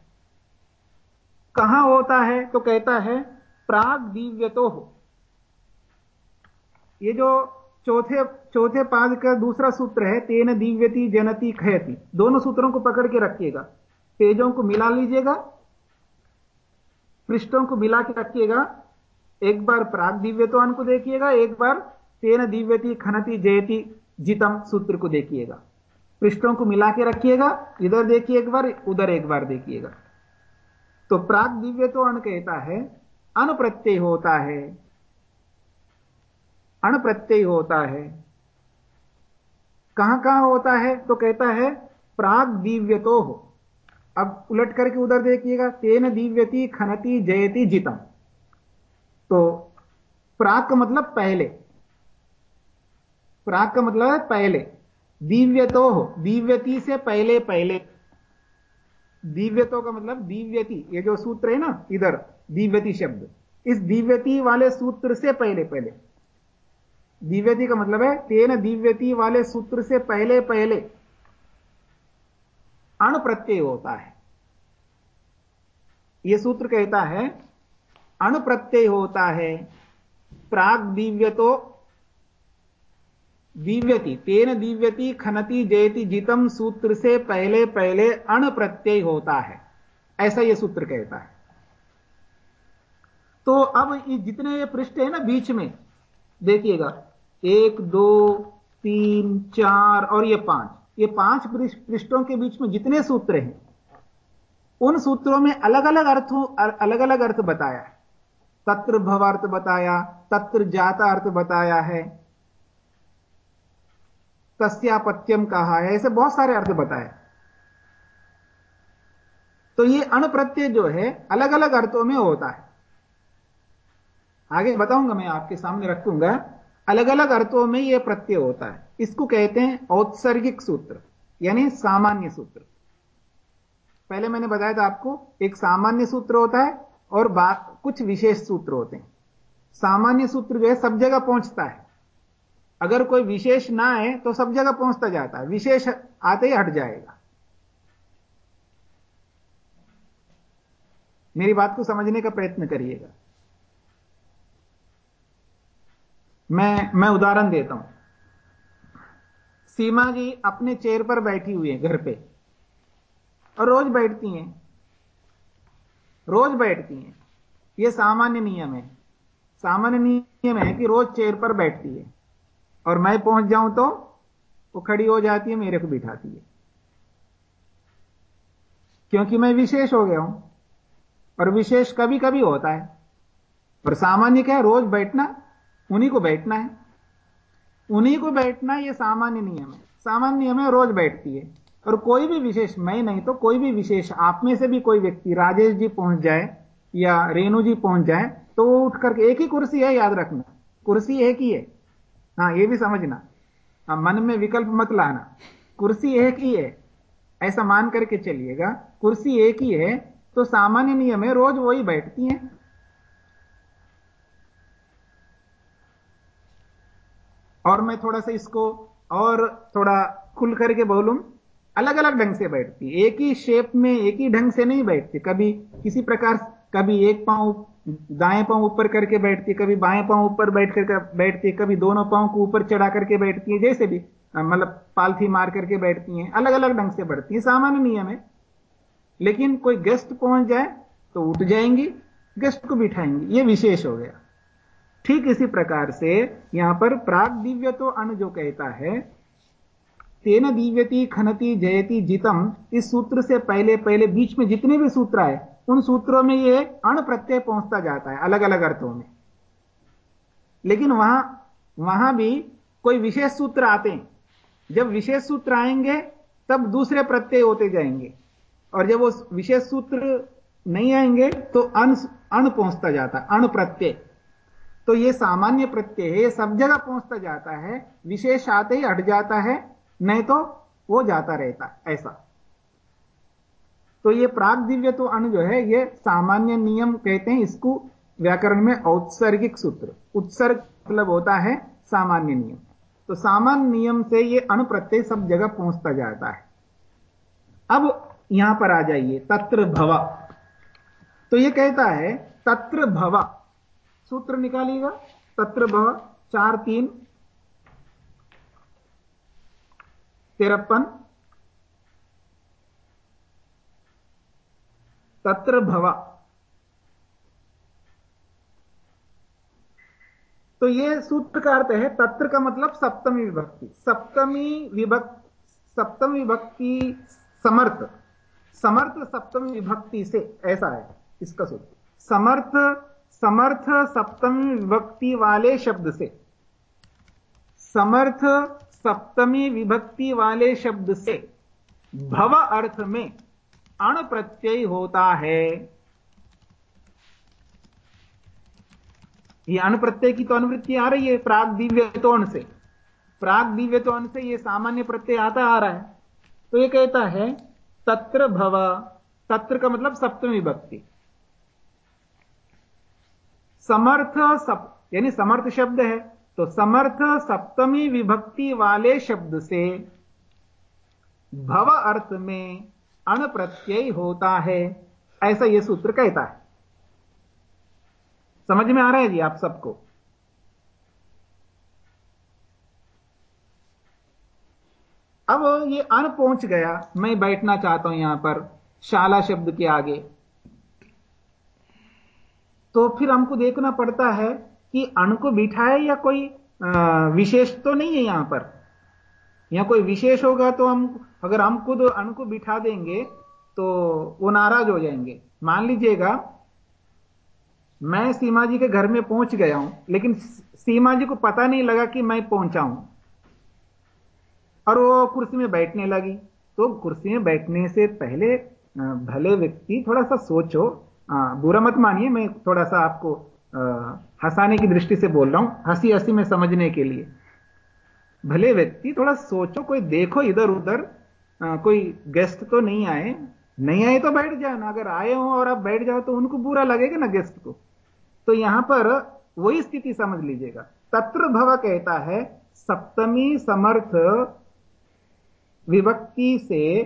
कहाँ होता है? तो कहता है, प्राग दिव्य तो हो ये जो चौथे चौथे पाद का दूसरा सूत्र है, तेन दिव्यति जनति खयति। दोनों सूत्रों को पकड़ के रखिएगा। पेजों को मिला लीजिएगा, पृष्ठों को मिला के रखिएगा। एक बार प्राग दिव्यत्वान को देखिएगा, एक बार तेन दिव्यति खनति जयति जितम सूत्र को देखिएगा। पृष्ठों को मिला के रखिएगा, इधर देखिए एक बार, उधर एक बार देखिएगा। तो प्राग दिव्य अण कहता है अन प्रत्यय होता है। अण प्रत्यय होता है। कहाँ कहाँ होता है? तो कहता है, प्राग दिव्य तो हो। अब उलट करके उधर देखिएगा, तेन दिव्यति खनति जयति जितम। तो प्राग का मतलब पहले। प्राग का मतलब है पहले। दिव्य तो हो। दिव्यति से पहले पहले। दिव्यतो का मतलब दिव्यति। ये जो सूत्र है ना, इधर, दिव्यति शब्द। इस दिव्यति वाले सूत्र से पहले पहले। दिव्यति का मतलब है, तेन दिव्यति वाले सूत्र से पहले पहले अण प्रत्यय होता है। यह सूत्र कहता है, अण प्रत्यय होता है, प्राग दिव्यतो दिव्यति, तेन दिव्यति खनति जयति जितम सूत्र से पहले पहले अण प्रत्यय होता है। ऐसा यह सूत्र कहता है। तो अब जितने ये पृष्ठ है ना बीच में, देखिएगा एक, दो, तीन, चार और ये पाँच। ये पाँच पृष्ठों के बीच में जितने सूत्र हैं, उन सूत्रों में अलग अलग अर्थों अलग अलग अर्थ बताया है। तत्र भवार्थ बताया, तत्र जाता अर्थ बताया है। तस्यापत्यम कहा है, ऐसे बहुत सारे अर्थ बताए। तो ये अण प्रत्यय जो है अलग अलग अर्थों में होता है। आगे बताऊँगा मैं आपके सामने रखूँगा। अलग अलग अर्थों में यह प्रत्यय होता है। इसको कहते हैं औत्सर्गिक सूत्र, यानी सामान्य सूत्र। पहले मैंने बताया था आपको, एक सामान्य सूत्र होता है और कुछ विशेष सूत्र होते हैं। सामान्य सूत्र जो है, सब जगह पहुँचता है। अगर कोई विशेष ना है तो सब जगह पहुँचता जाता है। विशेष आते ही हट जाएगा। मेरी बात को समझने का प्रयत्न करिएगा। मैं मैं उदाहरण देता हूँ। सीमा जी अपने चेयर पर बैठी हुई है घर पे और रोज बैठती हैं। रोज बैठती हैं। यह सामान्य नियम है। सामान्य नियम है कि रोज चेयर पर बैठती है और मैं पहुँच जाऊँ तो वो खड़ी हो जाती है, मेरे को बिठाती है। क्योंकि मैं विशेष हो गया हूँ और विशेष कभी कभी होता है। और सामान्य क्या है? रोज बैठना उन्हीं को बैठना है। उन्हीं को बैठना ये सामान्य नियम है। सामान्य नियम है रोज बैठती है। और कोई भी विशेष मैं नहीं तो कोई भी विशेष आप में से भी कोई व्यक्ति राजेश जी पहुँच जाए या रेणु जी पहुँच जाए तो उठ करके एक ही कुर्सी है याद रखना। कुर्सी एक ही है। हाँ ये भी समझना। हाँ, मन में विकल्प मत लाना। कुर्सी एक ही है। ऐसा मान करके चलिएगा कुर्सी एक ही है तो सामान्य नियम है रोज वही बैठती हैं। और मैं थोड़ा सा इसको और थोड़ा खुल करके बोलूँ अलग अलग ढंग से बैठती एक ही शेप में, एक ही ढंग से नहीं बैठती। कभी किसी प्रकार, कभी एक पाँव दाएँ पाँव ऊपर करके बैठती, कभी बाएँ पाँव ऊपर बैठ कर, बैठती, कभी दोनों पाँव को ऊपर चढ़ा करके बैठती है, जैसे भी मतलब पालथी मार करके बैठती हैं अलग अलग ढंग से बैठती है। सामान्य नियम है। लेकिन कोई गेस्ट पहुँच जाए तो उठ जाएँगी, गेस्ट को बिठाएँगी। ये विशेष हो गया। ठीक इसी प्रकार से यहाँ पर प्राग दिव्य तो अन जो कहता है, तेन दिव्यति खनति जयति जितम, इस सूत्र से पहले पहले बीच में जितने भी सूत्र आए, उन सूत्रों में ये अण प्रत्यय पहुँचता जाता है अलग अलग अर्थों में। लेकिन वहाँ वहाँ भी कोई विशेष सूत्र आते हैं। जब विशेष सूत्र आएँगे, तब दूसरे प्रत्यय होते जाएँगे। और जब वो विशेष सूत्र नहीं आएँगे तो अन, अण पहुँचता जाता अण प्रत्यय। तो ये सामान्य प्रत्यय सब जगह पहुँचता जाता है, विशेष आते ही हट जाता है, नहीं तो वो जाता रहता ऐसा। तो ये प्राग दिव्य तो अणु जो है, ये सामान्य नियम कहते हैं इसको व्याकरण में औत्सर्गिक सूत्र। उत्सर्ग मतलब होता है सामान्य नियम। तो सामान्य नियम से ये अणु प्रत्यय सब जगह पहुँचता जाता है। अब यहाँ पर आ जाइए, तत्र भवा। तो ये कहता है, तत्र भवा। सूत्र निकालिएगा। तत्र भवा चार, तीन। तिरपन। तत्र भवा। तो ये सूत्र का अर्थ है, तत्र का मतलब सप्तमी विभक्ति। सप्तमी विभक्ति सप्तमी विभक्ति समर्थ। समर्थ सप्तमी विभक्ति से, ऐसा है इसका सूत्र। समर्थ समर्थ सप्तमी विभक्ति वाले शब्द से। समर्थ सप्तमी विभक्ति वाले शब्द से भव अर्थ में अण प्रत्यय होता है। ये अण प्रत्यय की तो अनुवृत्ति आ रही है प्राग दिव्य तोण से। प्राग दिव्य तोण से ये सामान्य प्रत्यय आता आ रहा है। तो ये कहता है तत्र भव, तत्र का मतलब सप्तमी विभक्ति। समर्थ सप यानी समर्थ शब्द है तो समर्थ सप्तमी विभक्ति वाले शब्द से भव अर्थ में अण प्रत्यय होता है, ऐसा यह सूत्र कहता है। समझ में आ रहा है जी आप सबको? अब ये अन पहुँच गया, मैं बैठना चाहता हूँ यहाँ पर, शाला शब्द के आगे। तो फिर हमको देखना पड़ता है कि अण को बिठाए या कोई विशेष तो नहीं है यहाँ पर। या कोई विशेष होगा तो हम, अगर हम खुद अण को बिठा देंगे तो वो नाराज़ हो जाएँगे। मान लीजिएगा, मैं सीमा जी के घर में पहुँच गया हूँ, लेकिन सीमा जी को पता नहीं लगा कि मैं पहुँचा हूँ। और वो कुर्सी में बैठने लगी। तो कुर्सी में बैठने से पहले भले व्यक्ति थोड़ा सा सोचो बुरा मत मानिए, मैं थोड़ा सा आपको हंसाने की दृष्टि से बोल रहा हूँ, हँसी हँसी में समझने के लिए। भले व्यक्ति थोड़ा सोचो, कोई देखो इधर उधर कोई गेस्ट तो नहीं आए। नहीं आए तो बैठ जाए ना, अगर आए हो और आप बैठ जाओ तो उनको बुरा लगेगा ना गेस्ट को। तो यहाँ पर वही स्थिति समझ लीजिएगा। तत्र भव कहता है, सप्तमी समर्थ विभक्ति से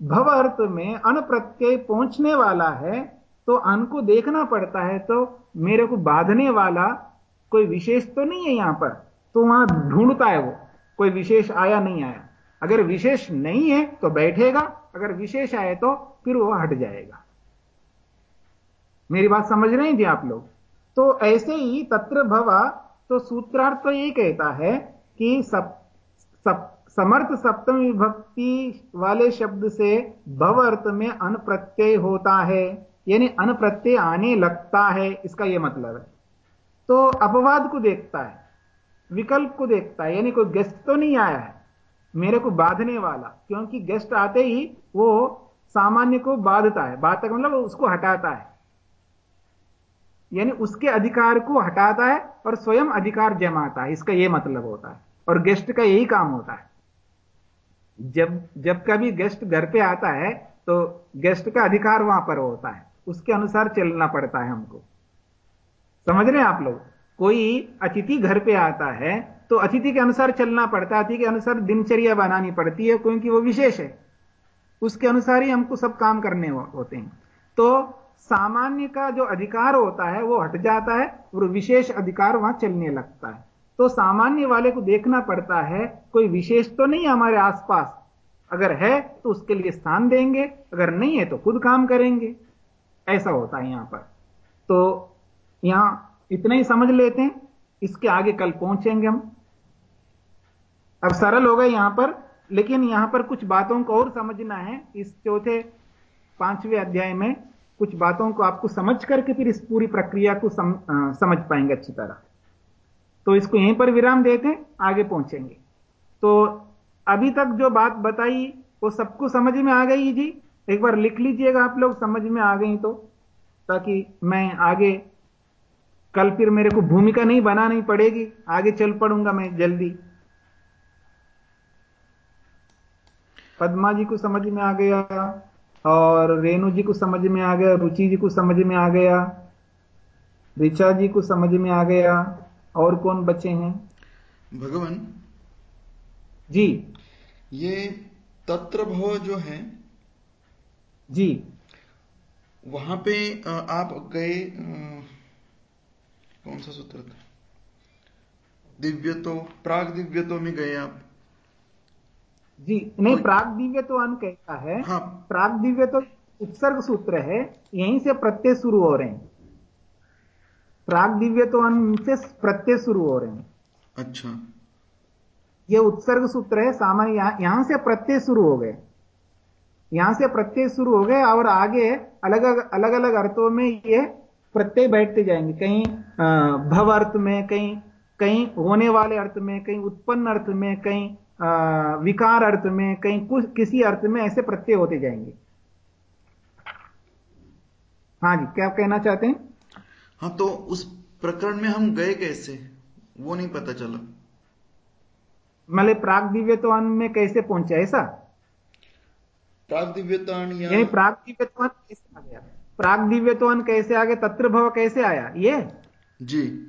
भव अर्थ में अन प्रत्यय पहुँचने वाला है तो अन को देखना पड़ता है तो मेरे को बांधने वाला कोई विशेष तो नहीं है यहाँ पर। तो वहाँ ढूंढता है वो कोई विशेष आया नहीं आया। अगर विशेष नहीं है तो बैठेगा अगर विशेष आए तो फिर वो हट जाएगा। मेरी बात समझ रहे जी आप लोग? तो ऐसे ही तत्र भवा तो सूत्रार्थ तो यही कहता है कि सब, सब समर्थ सप्तम विभक्ति वाले शब्द से भव अर्थ में अन प्रत्यय होता है। यानी अन प्रत्यय आने लगता है, इसका यह मतलब है। तो अपवाद को देखता है, विकल्प को देखता है, यानी कोई गेस्ट तो नहीं आया है, मेरे को बांधने वाला, क्योंकि गेस्ट आते ही वो सामान्य को बाधता है, बाधता का मतलब उसको हटाता है। यानी उसके अधिकार को हटाता है और स्वयं अधिकार जमाता है, इसका यह मतलब होता है, और गेस्ट का यही काम होता है। जब जब कभी गेस्ट घर पे आता है तो गेस्ट का अधिकार वहाँ पर होता है। उसके अनुसार चलना पड़ता है हमको। समझ रहे हैं आप लोग? कोई अतिथि घर पे आता है तो अतिथि के अनुसार चलना पड़ता है, अतिथि के अनुसार दिनचर्या बनानी पड़ती है, क्योंकि वो विशेष है। उसके अनुसार ही हमको सब काम करने होते हैं। तो सामान्य का जो अधिकार होता है, वो हट जाता है, और विशेष अधिकार वहाँ चलने लगता है। तो सामान्य वाले को देखना पड़ता है, कोई विशेष तो नहीं हमारे आसपास। अगर है तो उसके लिए स्थान देंगे, अगर नहीं है तो खुद काम करेंगे। ऐसा होता है यहाँ पर। तो यहाँ इतना ही समझ लेते हैं इसके आगे कल पहुँचेंगे हम। अब सरल हो गए यहाँ पर लेकिन यहाँ पर कुछ बातों को और समझना है। इस चौथे पाँचवें अध्याय में कुछ बातों को आपको समझ करके फिर इस पूरी प्रक्रिया को सम, आ, समझ पाएँगे अच्छी तरह। तो इसको यहीं पर विराम देते हैं आगे पहुँचेंगे। तो अभी तक जो बात बताई वो सबको समझ में आ गई जी? एक बार लिख लीजिएगा आप लोग समझ में आ गई तो ताकि मैं आगे कल फिर मेरे को भूमिका नहीं बनानी पड़ेगी। आगे चल पड़ूँगा मैं जल्दी। पद्मा जी को समझ में आ गया और रेणु जी को समझ में आ गया रुचि जी को समझ में आ गया ऋचा जी को समझ में आ गया और कौन बचे हैं? भगवान जी। ये तत्र भव जो है जी। वहाँ पे आप गए कौन सा सूत्र था? दिव्य तो प्राग दिव्य तो में गए आप। जी नहीं प्राग दिव्य तो अन कहता है। हाँ। प्राग दिव्य तो उपसर्ग सूत्र है यहीं से प्रत्यय शुरू हो रहे हैं। प्राग दिव्य तो अन से प्रत्यय शुरू हो रहे हैं। अच्छा। ये उत्सर्ग सूत्र है सामान्य यहाँ यहाँ से प्रत्यय शुरू हो गए। यहाँ से प्रत्यय शुरू हो गए और आगे अलग अलग अलग अर्थों में ये प्रत्यय बैठते जाएँगे। कहीं भव अर्थ में कहीं कहीं होने वाले अर्थ में कहीं उत्पन्न अर्थ में कहीं विकार अर्थ में कहीं कुछ किसी अर्थ में ऐसे प्रत्यय होते जाएँगे। हाँ जी क्या कहना चाहते हैं? हाँ तो उस प्रकरण में हम गए कैसे? वो नहीं पता चला। मतलब प्राग दिव्यत्वान में कैसे पहुँचे ऐसा? प्राग दिव्यतान या प्राग दिव्यत्वान कैसे आ गया? प्राग दिव्यत्वान कैसे आ गया? तत्र भव कैसे आया? ये? जी।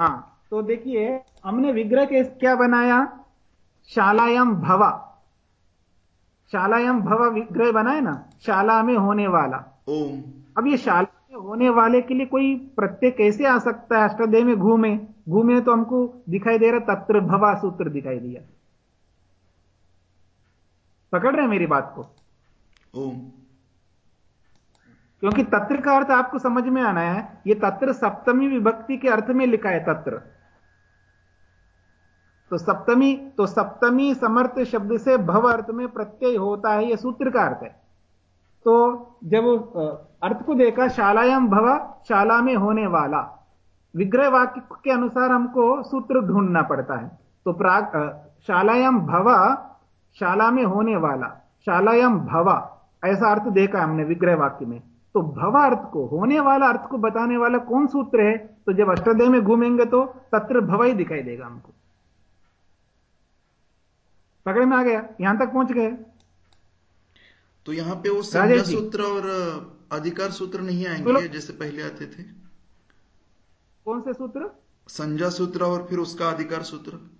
हाँ तो देखिए हमने विग्रह के क्या बनाया? शालायाम भवा। शालायाम भवा विग्रह बनाए ना? शाला में होने वाला। ओम। अब ये शाला में होने वाले के लिए कोई प्रत्यय कैसे आ सकता है? अष्टदेह में घूमे। घूमे तो हमको दिखाई दे रहा तत्र भवा सूत्र दिखाई दिया। पकड़ रहे हैं मेरी बात को? ओम। क्योंकि तत्र का अर्थ आपको समझ में आना है यह तत्र सप्तमी विभक्ति के अर्थ में लिखा है तत्र। तो सप्तमी तो सप्तमी समर्थ शब्द से भव अर्थ में प्रत्यय होता है यह सूत्र का अर्थ है। तो जब अर्थ को देखा शालायाम भव शाला में होने वाला विग्रह वाक्य के अनुसार हमको सूत्र ढूंढना पड़ता है। तो प्राग शालायाम भवा शाला में होने वाला शालायाम भवा ऐसा अर्थ देखा हमने विग्रह वाक्य में। तो भवा अर्थ को होने वाला अर्थ को बताने वाला कौन सूत्र है? तो जब अष्टदय में घूमेंगे तो तत्र भवा ही दिखाई देगा हमको। पकड़ में आ गया? यहाँ तक पहुँच गए? तो यहाँ पे वो राजेश सूत्र और अधिकार सूत्र नहीं। आएँगे जैसे पहले आते थे? कौन से सूत्र? संज्ञा सूत्र और फिर उसका अधिकार सूत्र।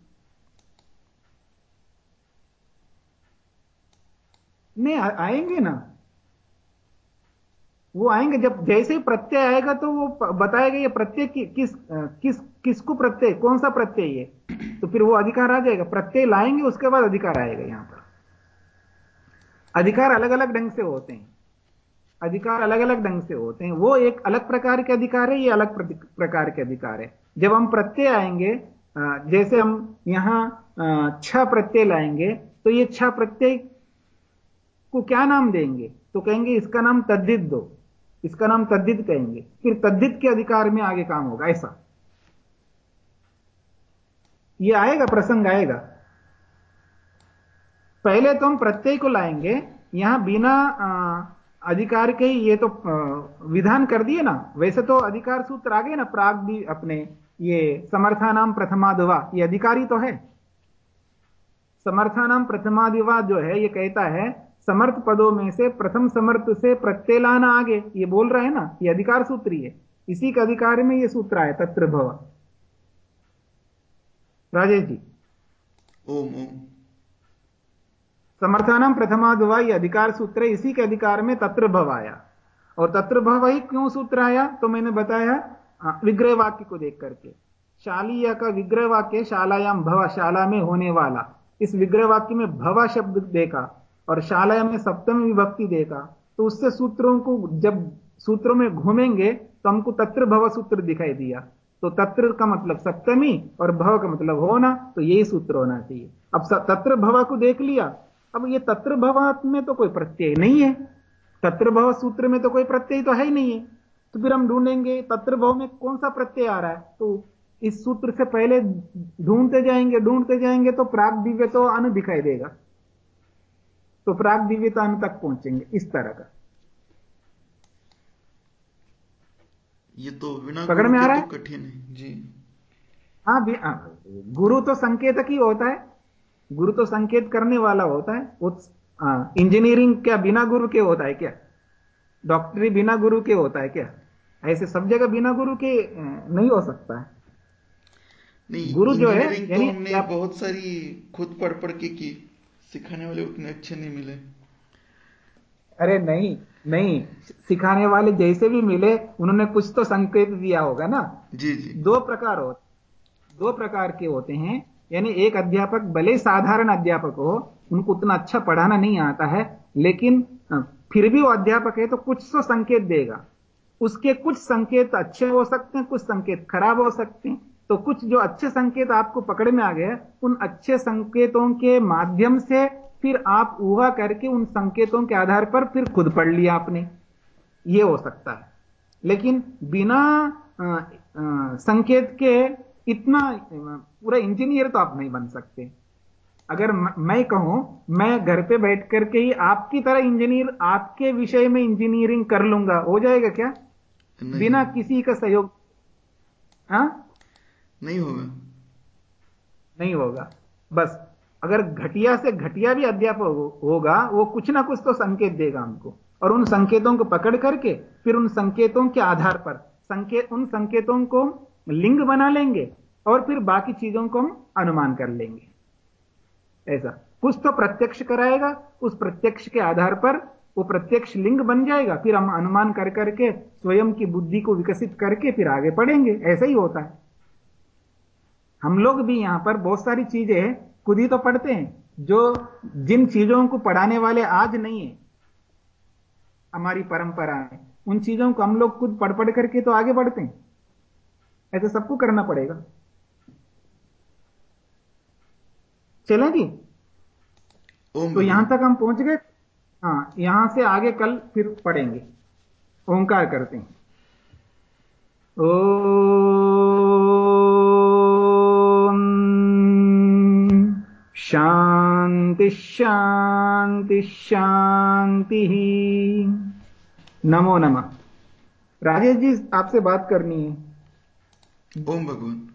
नहीं आ- आएँगे ना। वो आएँगे जब जैसे ही प्रत्यय आएगा तो वो बताएगा ये प्रत्यय कि, किस किस किसको प्रत्यय कौन सा प्रत्यय ये? तो फिर वो अधिकार आ जाएगा। प्रत्यय लाएँगे उसके बाद अधिकार आएगा यहाँ पर। अधिकार अलग अलग ढंग से होते हैं। अधिकार अलग अलग ढंग से होते हैं। वो एक अलग प्रकार के अधिकार है ये अलग प्रकार के अधिकार है। जब हम प्रत्यय आएँगे जैसे हम यहाँ छह प्रत्यय लाएँगे तो ये छह प्रत्यय को क्या नाम देंगे? तो कहेंगे, इसका नाम तद्दित दो। इसका नाम तद्दित कहेंगे। फिर तद्दित के अधिकार में आगे काम होगा, ऐसा। ये आएगा, प्रसंग आएगा। पहले तो हम प्रत्यय को लाएँगे। यहाँ बिना अधिकार के ये तो विधान कर दिए ना। वैसे तो अधिकार सूत्र आ गए ना, प्राग भी अपने, ये समर्थानाम प्रथमादवा। ये अधिकारी तो है। समर्थानाम प्रथमादिवा जो है, ये कहता है समर्थ पदों में से प्रथम समर्थ से प्रत्यय लाना आगे ये बोल रहा है ना ये अधिकार सूत्री है। इसी के अधिकार में ये सूत्र आया तत्र भव। राजेश जी। ओम ओम। समर्थानाम प्रथमादवा ये अधिकार सूत्र इसी के अधिकार में तत्र भव आया। और तत्र भव ही क्यों सूत्र आया तो मैंने बताया विग्रह वाक्य को देख करके। शालीय का विग्रह वाक्य शालायाम भव शाला में होने वाला। इस विग्रह वाक्य में भवा शब्द देखा और शाला में सप्तमी विभक्ति देखा तो उससे सूत्रों को जब सूत्रों में घूमेंगे तो हमको तत्र भव सूत्र दिखाई दिया। तो तत्र का मतलब सप्तमी और भव का मतलब होना तो यही सूत्र होना चाहिए। अब तत्र भव को देख लिया, अब ये तत्र भव में तो कोई प्रत्यय नहीं है। तत्र भव सूत्र में तो कोई प्रत्यय तो है ही नहीं है। तो फिर हम ढूंढेंगे, तत्र भव में कौन सा प्रत्यय आ रहा है? तो इस सूत्र से पहले ढूंढते जाएँगे ढूंढते जाएँगे तो प्राग दिव्य तो अनु दिखाई देगा। तो प्राग दिव्य तो तक पहुँचेंगे इस तरह का। ये तो बिना पकड़ में आ रहा तो कठिन है जी। हाँ भी हाँ, गुरु तो संकेतक ही होता है। गुरु तो संकेत करने वाला होता है। वो हाँ, इंजीनियरिंग क्या बिना गुरु के होता है क्या? डॉक्टरी बिना गुरु के होता है क्या? ऐसे सब जगह बिना गुरु के नहीं हो सकता है। नहीं गुरु जो है, तो हमने बहुत सारी खुद पढ़ पढ़ के की। सिखाने वाले उतने अच्छे नहीं मिले। अरे नहीं नहीं सिखाने वाले जैसे भी मिले उन्होंने कुछ तो संकेत दिया होगा ना? जी जी। दो प्रकार हो दो प्रकार के होते हैं। यानी एक अध्यापक भले साधारण अध्यापक हो उनको उतना अच्छा पढ़ाना नहीं आता है लेकिन फिर भी वो अध्यापक है तो कुछ तो संकेत देगा। उसके कुछ संकेत अच्छे हो सकते हैं कुछ संकेत खराब हो सकते हैं। तो कुछ जो अच्छे संकेत आपको पकड़ में आ गए उन अच्छे संकेतों के माध्यम से फिर आप ऊहा करके उन संकेतों के आधार पर फिर खुद पढ़ लिया आपने। ये हो सकता है। लेकिन बिना संकेत के इतना पूरा इंजीनियर तो आप नहीं बन सकते। अगर मैं कहूँ मैं घर पे बैठ करके ही आपकी तरह इंजीनियर आपके विषय में इंजीनियरिंग कर लूँगा हो जाएगा क्या? बिना किसी का सहयोग हाँ? नहीं होगा। नहीं होगा। बस, अगर घटिया से घटिया भी अध्यापक होगा, वो कुछ ना कुछ तो संकेत देगा हमको। और उन संकेतों को पकड़ करके, फिर उन संकेतों के आधार पर संकेत उन संकेतों को लिंग बना लेंगे, और फिर बाकी चीज़ों को हम अनुमान कर लेंगे। ऐसा। कुछ तो प्रत्यक्ष कराएगा, उस प्रत्यक्ष के आधार पर वो प्रत्यक्ष लिंग बन जाएगा, फिर हम अनुमान कर करके, स्वयं की बुद्धि को विकसित करके फिर आगे पढ़ेंगे ऐसा ही होता है। हम लोग भी यहाँ पर बहुत सारी चीज़ें खुद ही तो पढ़ते हैं जो जिन चीज़ों को पढ़ाने वाले आज नहीं है हमारी परंपरा में उन चीज़ों को हम लोग खुद पढ़ पढ़ करके तो आगे बढ़ते हैं। ऐसे सबको करना पड़ेगा। चलेगी ओम तो यहाँ तक हम पहुँच गए। हाँ यहाँ से आगे कल फिर पढ़ेंगे। ओंकार करते हैं। ओम शांति शांति शांति नमो नमः। राजेश जी आपसे बात करनी है। ओम भगवान।